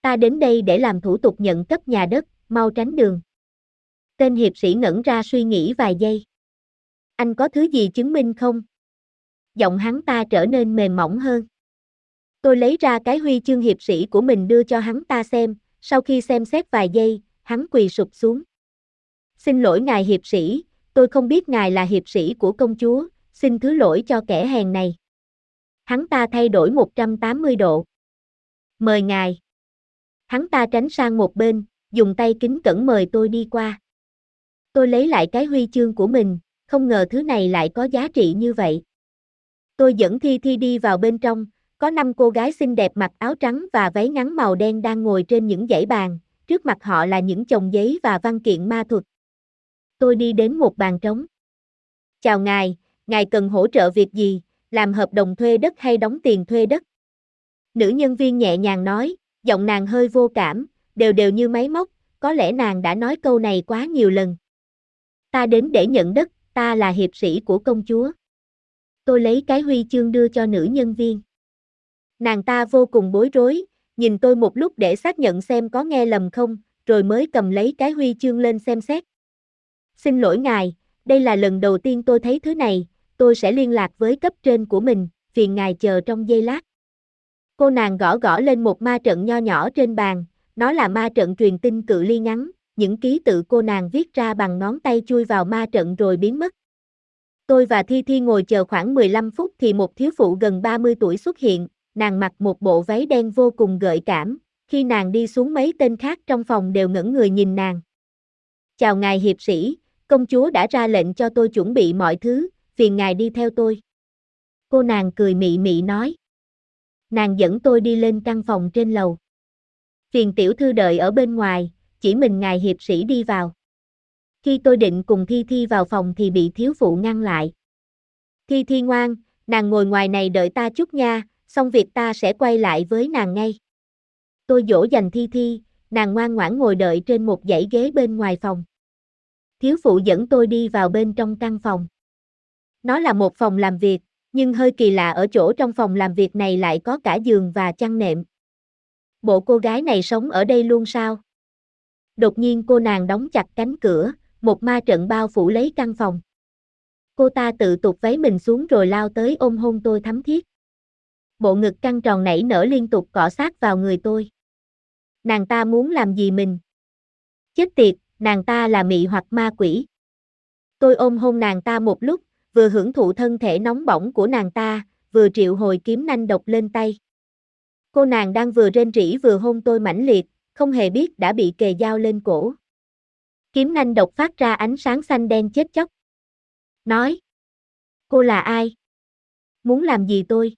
Ta đến đây để làm thủ tục nhận cấp nhà đất, mau tránh đường. Tên hiệp sĩ ngẩn ra suy nghĩ vài giây. Anh có thứ gì chứng minh không? Giọng hắn ta trở nên mềm mỏng hơn. Tôi lấy ra cái huy chương hiệp sĩ của mình đưa cho hắn ta xem, sau khi xem xét vài giây, hắn quỳ sụp xuống. Xin lỗi ngài hiệp sĩ, tôi không biết ngài là hiệp sĩ của công chúa, xin thứ lỗi cho kẻ hèn này. Hắn ta thay đổi 180 độ. Mời ngài. Hắn ta tránh sang một bên, dùng tay kính cẩn mời tôi đi qua. Tôi lấy lại cái huy chương của mình, không ngờ thứ này lại có giá trị như vậy. Tôi dẫn Thi Thi đi vào bên trong, có năm cô gái xinh đẹp mặc áo trắng và váy ngắn màu đen đang ngồi trên những dãy bàn, trước mặt họ là những chồng giấy và văn kiện ma thuật. Tôi đi đến một bàn trống. Chào ngài, ngài cần hỗ trợ việc gì, làm hợp đồng thuê đất hay đóng tiền thuê đất? Nữ nhân viên nhẹ nhàng nói, giọng nàng hơi vô cảm, đều đều như máy móc, có lẽ nàng đã nói câu này quá nhiều lần. Ta đến để nhận đất, ta là hiệp sĩ của công chúa. Tôi lấy cái huy chương đưa cho nữ nhân viên. Nàng ta vô cùng bối rối, nhìn tôi một lúc để xác nhận xem có nghe lầm không, rồi mới cầm lấy cái huy chương lên xem xét. Xin lỗi ngài, đây là lần đầu tiên tôi thấy thứ này, tôi sẽ liên lạc với cấp trên của mình, phiền ngài chờ trong giây lát. Cô nàng gõ gõ lên một ma trận nho nhỏ trên bàn, nó là ma trận truyền tin cự ly ngắn, những ký tự cô nàng viết ra bằng ngón tay chui vào ma trận rồi biến mất. Tôi và Thi Thi ngồi chờ khoảng 15 phút thì một thiếu phụ gần 30 tuổi xuất hiện, nàng mặc một bộ váy đen vô cùng gợi cảm, khi nàng đi xuống mấy tên khác trong phòng đều ngẩn người nhìn nàng. Chào ngài hiệp sĩ, công chúa đã ra lệnh cho tôi chuẩn bị mọi thứ, phiền ngài đi theo tôi. Cô nàng cười mị mị nói. Nàng dẫn tôi đi lên căn phòng trên lầu. Phiền tiểu thư đợi ở bên ngoài, chỉ mình ngài hiệp sĩ đi vào. Khi tôi định cùng Thi Thi vào phòng thì bị thiếu phụ ngăn lại. Thi Thi ngoan, nàng ngồi ngoài này đợi ta chút nha, xong việc ta sẽ quay lại với nàng ngay. Tôi dỗ dành Thi Thi, nàng ngoan ngoãn ngồi đợi trên một dãy ghế bên ngoài phòng. Thiếu phụ dẫn tôi đi vào bên trong căn phòng. Nó là một phòng làm việc, nhưng hơi kỳ lạ ở chỗ trong phòng làm việc này lại có cả giường và chăn nệm. Bộ cô gái này sống ở đây luôn sao? Đột nhiên cô nàng đóng chặt cánh cửa, một ma trận bao phủ lấy căn phòng. Cô ta tự tụt váy mình xuống rồi lao tới ôm hôn tôi thắm thiết. Bộ ngực căng tròn nảy nở liên tục cọ sát vào người tôi. Nàng ta muốn làm gì mình? Chết tiệt, nàng ta là mị hoặc ma quỷ. Tôi ôm hôn nàng ta một lúc, vừa hưởng thụ thân thể nóng bỏng của nàng ta, vừa triệu hồi kiếm nanh độc lên tay. Cô nàng đang vừa rên rỉ vừa hôn tôi mãnh liệt, không hề biết đã bị kề dao lên cổ. Kiếm nanh độc phát ra ánh sáng xanh đen chết chóc. Nói. Cô là ai? Muốn làm gì tôi?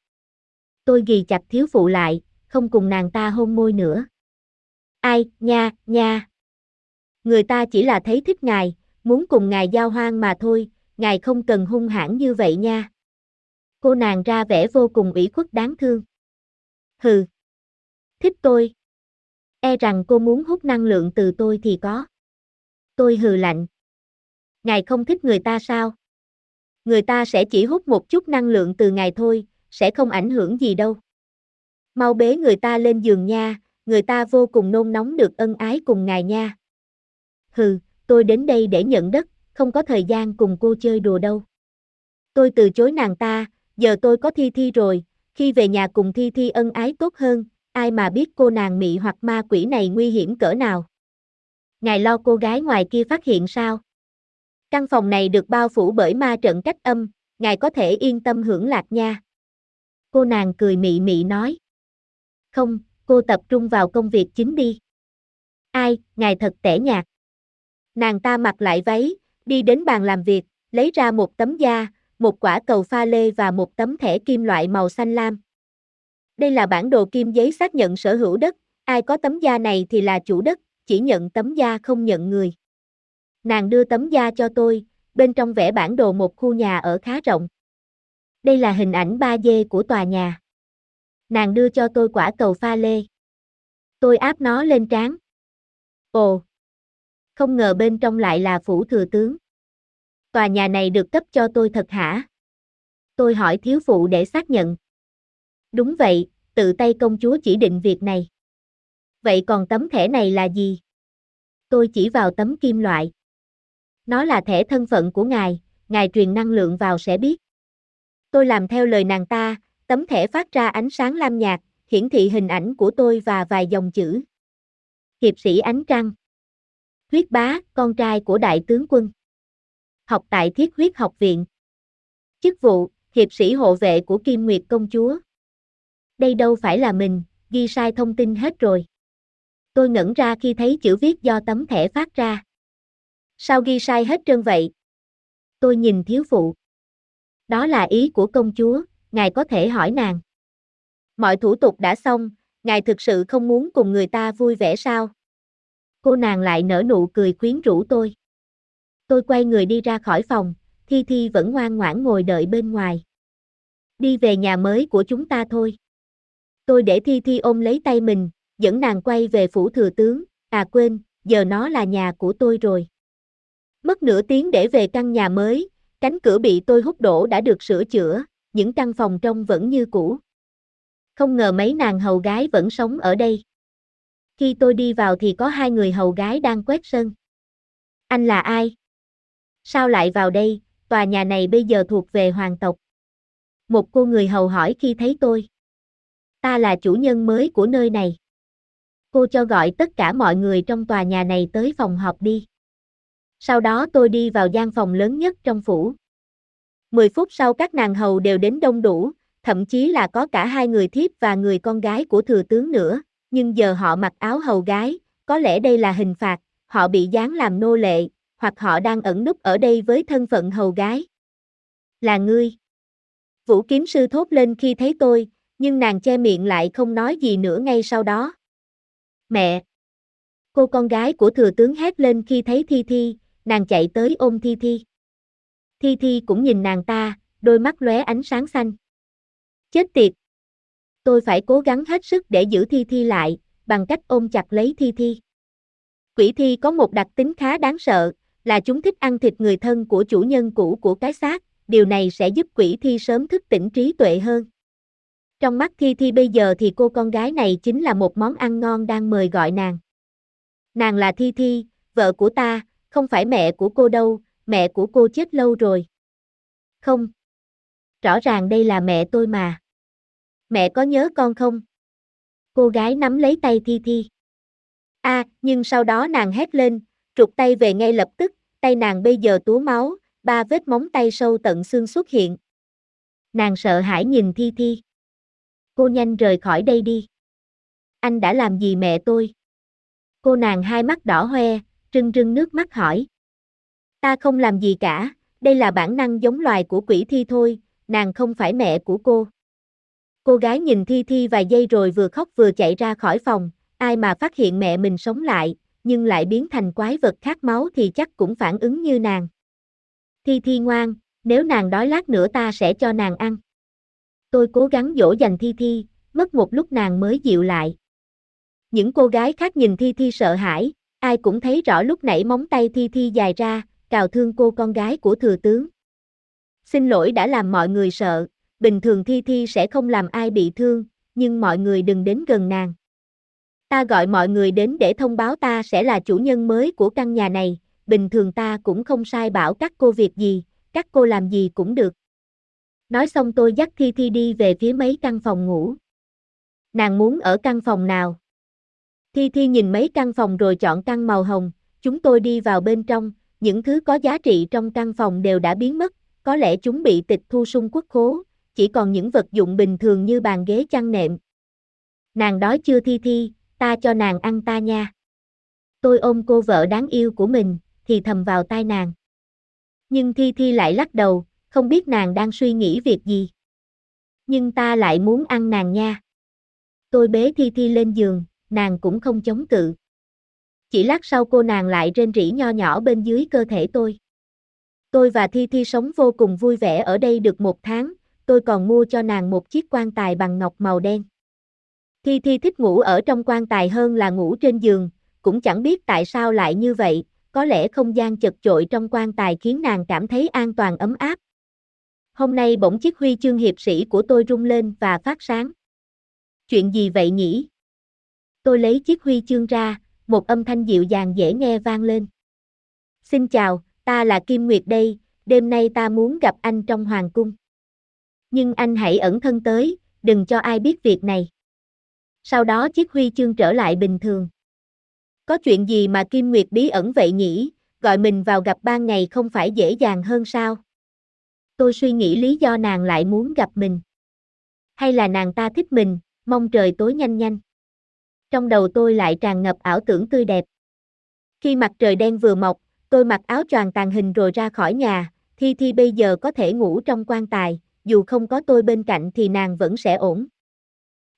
Tôi ghi chặt thiếu phụ lại, không cùng nàng ta hôn môi nữa. Ai, nha, nha. Người ta chỉ là thấy thích ngài, muốn cùng ngài giao hoang mà thôi, ngài không cần hung hãn như vậy nha. Cô nàng ra vẻ vô cùng ủy khuất đáng thương. Hừ. Thích tôi. E rằng cô muốn hút năng lượng từ tôi thì có. Tôi hừ lạnh. Ngài không thích người ta sao? Người ta sẽ chỉ hút một chút năng lượng từ ngài thôi, sẽ không ảnh hưởng gì đâu. Mau bế người ta lên giường nha, người ta vô cùng nôn nóng được ân ái cùng ngài nha. Hừ, tôi đến đây để nhận đất, không có thời gian cùng cô chơi đùa đâu. Tôi từ chối nàng ta, giờ tôi có Thi Thi rồi, khi về nhà cùng Thi Thi ân ái tốt hơn, ai mà biết cô nàng mị hoặc ma quỷ này nguy hiểm cỡ nào. Ngài lo cô gái ngoài kia phát hiện sao? Căn phòng này được bao phủ bởi ma trận cách âm, ngài có thể yên tâm hưởng lạc nha. Cô nàng cười mị mị nói. Không, cô tập trung vào công việc chính đi. Ai, ngài thật tẻ nhạt. Nàng ta mặc lại váy, đi đến bàn làm việc, lấy ra một tấm da, một quả cầu pha lê và một tấm thẻ kim loại màu xanh lam. Đây là bản đồ kim giấy xác nhận sở hữu đất, ai có tấm da này thì là chủ đất, chỉ nhận tấm da không nhận người. Nàng đưa tấm da cho tôi, bên trong vẽ bản đồ một khu nhà ở khá rộng. Đây là hình ảnh 3D của tòa nhà. Nàng đưa cho tôi quả cầu pha lê. Tôi áp nó lên trán. Ồ! Không ngờ bên trong lại là phủ thừa tướng. Tòa nhà này được cấp cho tôi thật hả? Tôi hỏi thiếu phụ để xác nhận. Đúng vậy, tự tay công chúa chỉ định việc này. Vậy còn tấm thẻ này là gì? Tôi chỉ vào tấm kim loại. Nó là thẻ thân phận của ngài, ngài truyền năng lượng vào sẽ biết. Tôi làm theo lời nàng ta, tấm thẻ phát ra ánh sáng lam nhạt, hiển thị hình ảnh của tôi và vài dòng chữ. Hiệp sĩ Ánh Trăng Huyết bá, con trai của đại tướng quân. Học tại Thiết huyết học viện. Chức vụ, hiệp sĩ hộ vệ của Kim Nguyệt công chúa. Đây đâu phải là mình, ghi sai thông tin hết rồi. Tôi ngẩn ra khi thấy chữ viết do tấm thẻ phát ra. Sao ghi sai hết trơn vậy? Tôi nhìn thiếu phụ. Đó là ý của công chúa, ngài có thể hỏi nàng. Mọi thủ tục đã xong, ngài thực sự không muốn cùng người ta vui vẻ sao? Cô nàng lại nở nụ cười quyến rũ tôi. Tôi quay người đi ra khỏi phòng, Thi Thi vẫn ngoan ngoãn ngồi đợi bên ngoài. Đi về nhà mới của chúng ta thôi. Tôi để Thi Thi ôm lấy tay mình, dẫn nàng quay về phủ thừa tướng, à quên, giờ nó là nhà của tôi rồi. Mất nửa tiếng để về căn nhà mới, cánh cửa bị tôi hút đổ đã được sửa chữa, những căn phòng trong vẫn như cũ. Không ngờ mấy nàng hầu gái vẫn sống ở đây. Khi tôi đi vào thì có hai người hầu gái đang quét sân. Anh là ai? Sao lại vào đây, tòa nhà này bây giờ thuộc về hoàng tộc. Một cô người hầu hỏi khi thấy tôi. Ta là chủ nhân mới của nơi này. Cô cho gọi tất cả mọi người trong tòa nhà này tới phòng họp đi. Sau đó tôi đi vào gian phòng lớn nhất trong phủ. 10 phút sau các nàng hầu đều đến đông đủ, thậm chí là có cả hai người thiếp và người con gái của thừa tướng nữa, nhưng giờ họ mặc áo hầu gái, có lẽ đây là hình phạt, họ bị giáng làm nô lệ, hoặc họ đang ẩn núp ở đây với thân phận hầu gái. Là ngươi. Vũ kiếm sư thốt lên khi thấy tôi, nhưng nàng che miệng lại không nói gì nữa ngay sau đó. Mẹ! Cô con gái của thừa tướng hét lên khi thấy Thi Thi, nàng chạy tới ôm Thi Thi. Thi Thi cũng nhìn nàng ta, đôi mắt lóe ánh sáng xanh. Chết tiệt! Tôi phải cố gắng hết sức để giữ Thi Thi lại, bằng cách ôm chặt lấy Thi Thi. Quỷ thi có một đặc tính khá đáng sợ, là chúng thích ăn thịt người thân của chủ nhân cũ của cái xác, điều này sẽ giúp quỷ thi sớm thức tỉnh trí tuệ hơn. Trong mắt Thi Thi bây giờ thì cô con gái này chính là một món ăn ngon đang mời gọi nàng. Nàng là Thi Thi, vợ của ta, không phải mẹ của cô đâu, mẹ của cô chết lâu rồi. Không. Rõ ràng đây là mẹ tôi mà. Mẹ có nhớ con không? Cô gái nắm lấy tay Thi Thi. A, à, nhưng sau đó nàng hét lên, trục tay về ngay lập tức, tay nàng bây giờ túa máu, ba vết móng tay sâu tận xương xuất hiện. Nàng sợ hãi nhìn Thi Thi. Cô nhanh rời khỏi đây đi. Anh đã làm gì mẹ tôi? Cô nàng hai mắt đỏ hoe, rưng rưng nước mắt hỏi. Ta không làm gì cả, đây là bản năng giống loài của quỷ thi thôi, nàng không phải mẹ của cô. Cô gái nhìn Thi Thi vài giây rồi vừa khóc vừa chạy ra khỏi phòng, ai mà phát hiện mẹ mình sống lại, nhưng lại biến thành quái vật khát máu thì chắc cũng phản ứng như nàng. Thi Thi ngoan, nếu nàng đói lát nữa ta sẽ cho nàng ăn. Tôi cố gắng dỗ dành Thi Thi, mất một lúc nàng mới dịu lại. Những cô gái khác nhìn Thi Thi sợ hãi, ai cũng thấy rõ lúc nãy móng tay Thi Thi dài ra, cào thương cô con gái của thừa tướng. Xin lỗi đã làm mọi người sợ, bình thường Thi Thi sẽ không làm ai bị thương, nhưng mọi người đừng đến gần nàng. Ta gọi mọi người đến để thông báo ta sẽ là chủ nhân mới của căn nhà này, bình thường ta cũng không sai bảo các cô việc gì, các cô làm gì cũng được. Nói xong tôi dắt Thi Thi đi về phía mấy căn phòng ngủ. Nàng muốn ở căn phòng nào? Thi Thi nhìn mấy căn phòng rồi chọn căn màu hồng, chúng tôi đi vào bên trong, những thứ có giá trị trong căn phòng đều đã biến mất, có lẽ chúng bị tịch thu sung quốc khố, chỉ còn những vật dụng bình thường như bàn ghế chăn nệm. Nàng đói chưa Thi Thi, ta cho nàng ăn ta nha. Tôi ôm cô vợ đáng yêu của mình, thì thầm vào tai nàng. Nhưng Thi Thi lại lắc đầu, không biết nàng đang suy nghĩ việc gì. Nhưng ta lại muốn ăn nàng nha. Tôi bế Thi Thi lên giường, nàng cũng không chống cự. Chỉ lát sau cô nàng lại rên rỉ nho nhỏ bên dưới cơ thể tôi. Tôi và Thi Thi sống vô cùng vui vẻ ở đây được một tháng, tôi còn mua cho nàng một chiếc quan tài bằng ngọc màu đen. Thi Thi thích ngủ ở trong quan tài hơn là ngủ trên giường, cũng chẳng biết tại sao lại như vậy, có lẽ không gian chật chội trong quan tài khiến nàng cảm thấy an toàn ấm áp. Hôm nay bỗng chiếc huy chương hiệp sĩ của tôi rung lên và phát sáng. Chuyện gì vậy nhỉ? Tôi lấy chiếc huy chương ra, một âm thanh dịu dàng dễ nghe vang lên. Xin chào, ta là Kim Nguyệt đây, đêm nay ta muốn gặp anh trong hoàng cung. Nhưng anh hãy ẩn thân tới, đừng cho ai biết việc này. Sau đó chiếc huy chương trở lại bình thường. Có chuyện gì mà Kim Nguyệt bí ẩn vậy nhỉ, gọi mình vào gặp ban ngày không phải dễ dàng hơn sao? Tôi suy nghĩ lý do nàng lại muốn gặp mình. Hay là nàng ta thích mình, mong trời tối nhanh nhanh. Trong đầu tôi lại tràn ngập ảo tưởng tươi đẹp. Khi mặt trời đen vừa mọc, tôi mặc áo choàng tàn hình rồi ra khỏi nhà, Thi Thi bây giờ có thể ngủ trong quan tài, dù không có tôi bên cạnh thì nàng vẫn sẽ ổn.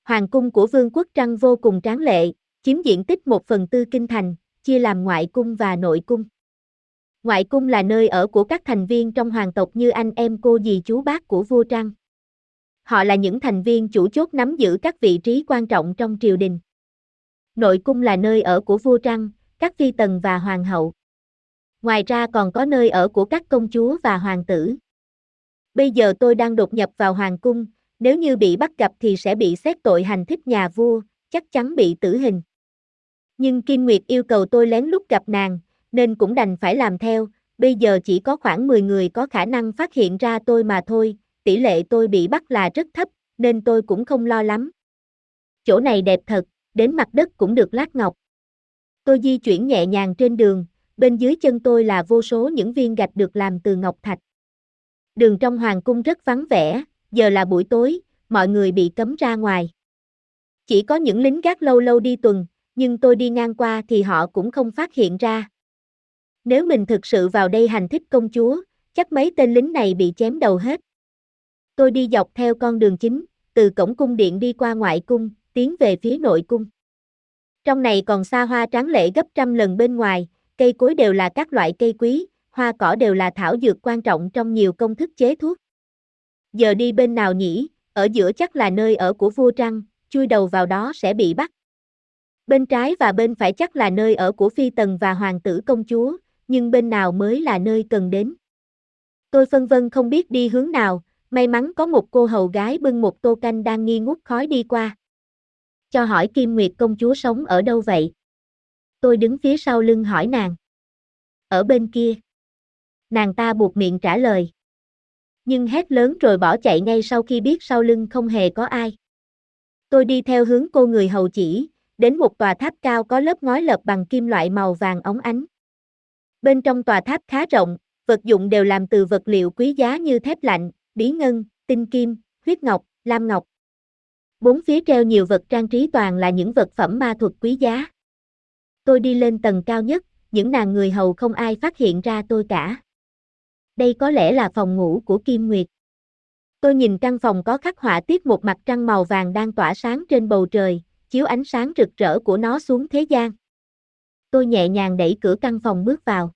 Hoàng cung của Vương quốc Trăng vô cùng tráng lệ, chiếm diện tích một phần tư kinh thành, chia làm ngoại cung và nội cung. Ngoại cung là nơi ở của các thành viên trong hoàng tộc như anh em cô dì chú bác của vua Trăng. Họ là những thành viên chủ chốt nắm giữ các vị trí quan trọng trong triều đình. Nội cung là nơi ở của vua Trăng, các phi tần và hoàng hậu. Ngoài ra còn có nơi ở của các công chúa và hoàng tử. Bây giờ tôi đang đột nhập vào hoàng cung, nếu như bị bắt gặp thì sẽ bị xét tội hành thích nhà vua, chắc chắn bị tử hình. Nhưng Kim Nguyệt yêu cầu tôi lén lút gặp nàng, nên cũng đành phải làm theo, bây giờ chỉ có khoảng 10 người có khả năng phát hiện ra tôi mà thôi, tỷ lệ tôi bị bắt là rất thấp, nên tôi cũng không lo lắm. Chỗ này đẹp thật, đến mặt đất cũng được lát ngọc. Tôi di chuyển nhẹ nhàng trên đường, bên dưới chân tôi là vô số những viên gạch được làm từ ngọc thạch. Đường trong hoàng cung rất vắng vẻ, giờ là buổi tối, mọi người bị cấm ra ngoài. Chỉ có những lính gác lâu lâu đi tuần, nhưng tôi đi ngang qua thì họ cũng không phát hiện ra. Nếu mình thực sự vào đây hành thích công chúa, chắc mấy tên lính này bị chém đầu hết. Tôi đi dọc theo con đường chính, từ cổng cung điện đi qua ngoại cung, tiến về phía nội cung. Trong này còn xa hoa tráng lệ gấp trăm lần bên ngoài, cây cối đều là các loại cây quý, hoa cỏ đều là thảo dược quan trọng trong nhiều công thức chế thuốc. Giờ đi bên nào nhỉ, ở giữa chắc là nơi ở của vua Trăng, chui đầu vào đó sẽ bị bắt. Bên trái và bên phải chắc là nơi ở của phi tần và hoàng tử công chúa, nhưng bên nào mới là nơi cần đến. Tôi phân vân không biết đi hướng nào, may mắn có một cô hầu gái bưng một tô canh đang nghi ngút khói đi qua. Cho hỏi Kim Nguyệt công chúa sống ở đâu vậy? Tôi đứng phía sau lưng hỏi nàng. Ở bên kia. Nàng ta buộc miệng trả lời. Nhưng hét lớn rồi bỏ chạy ngay sau khi biết sau lưng không hề có ai. Tôi đi theo hướng cô người hầu chỉ, đến một tòa tháp cao có lớp ngói lợp bằng kim loại màu vàng óng ánh. Bên trong tòa tháp khá rộng, vật dụng đều làm từ vật liệu quý giá như thép lạnh, bí ngân, tinh kim, huyết ngọc, lam ngọc. Bốn phía treo nhiều vật trang trí toàn là những vật phẩm ma thuật quý giá. Tôi đi lên tầng cao nhất, những nàng người hầu không ai phát hiện ra tôi cả. Đây có lẽ là phòng ngủ của Kim Nguyệt. Tôi nhìn căn phòng có khắc họa tiết một mặt trăng màu vàng đang tỏa sáng trên bầu trời, chiếu ánh sáng rực rỡ của nó xuống thế gian. Tôi nhẹ nhàng đẩy cửa căn phòng bước vào.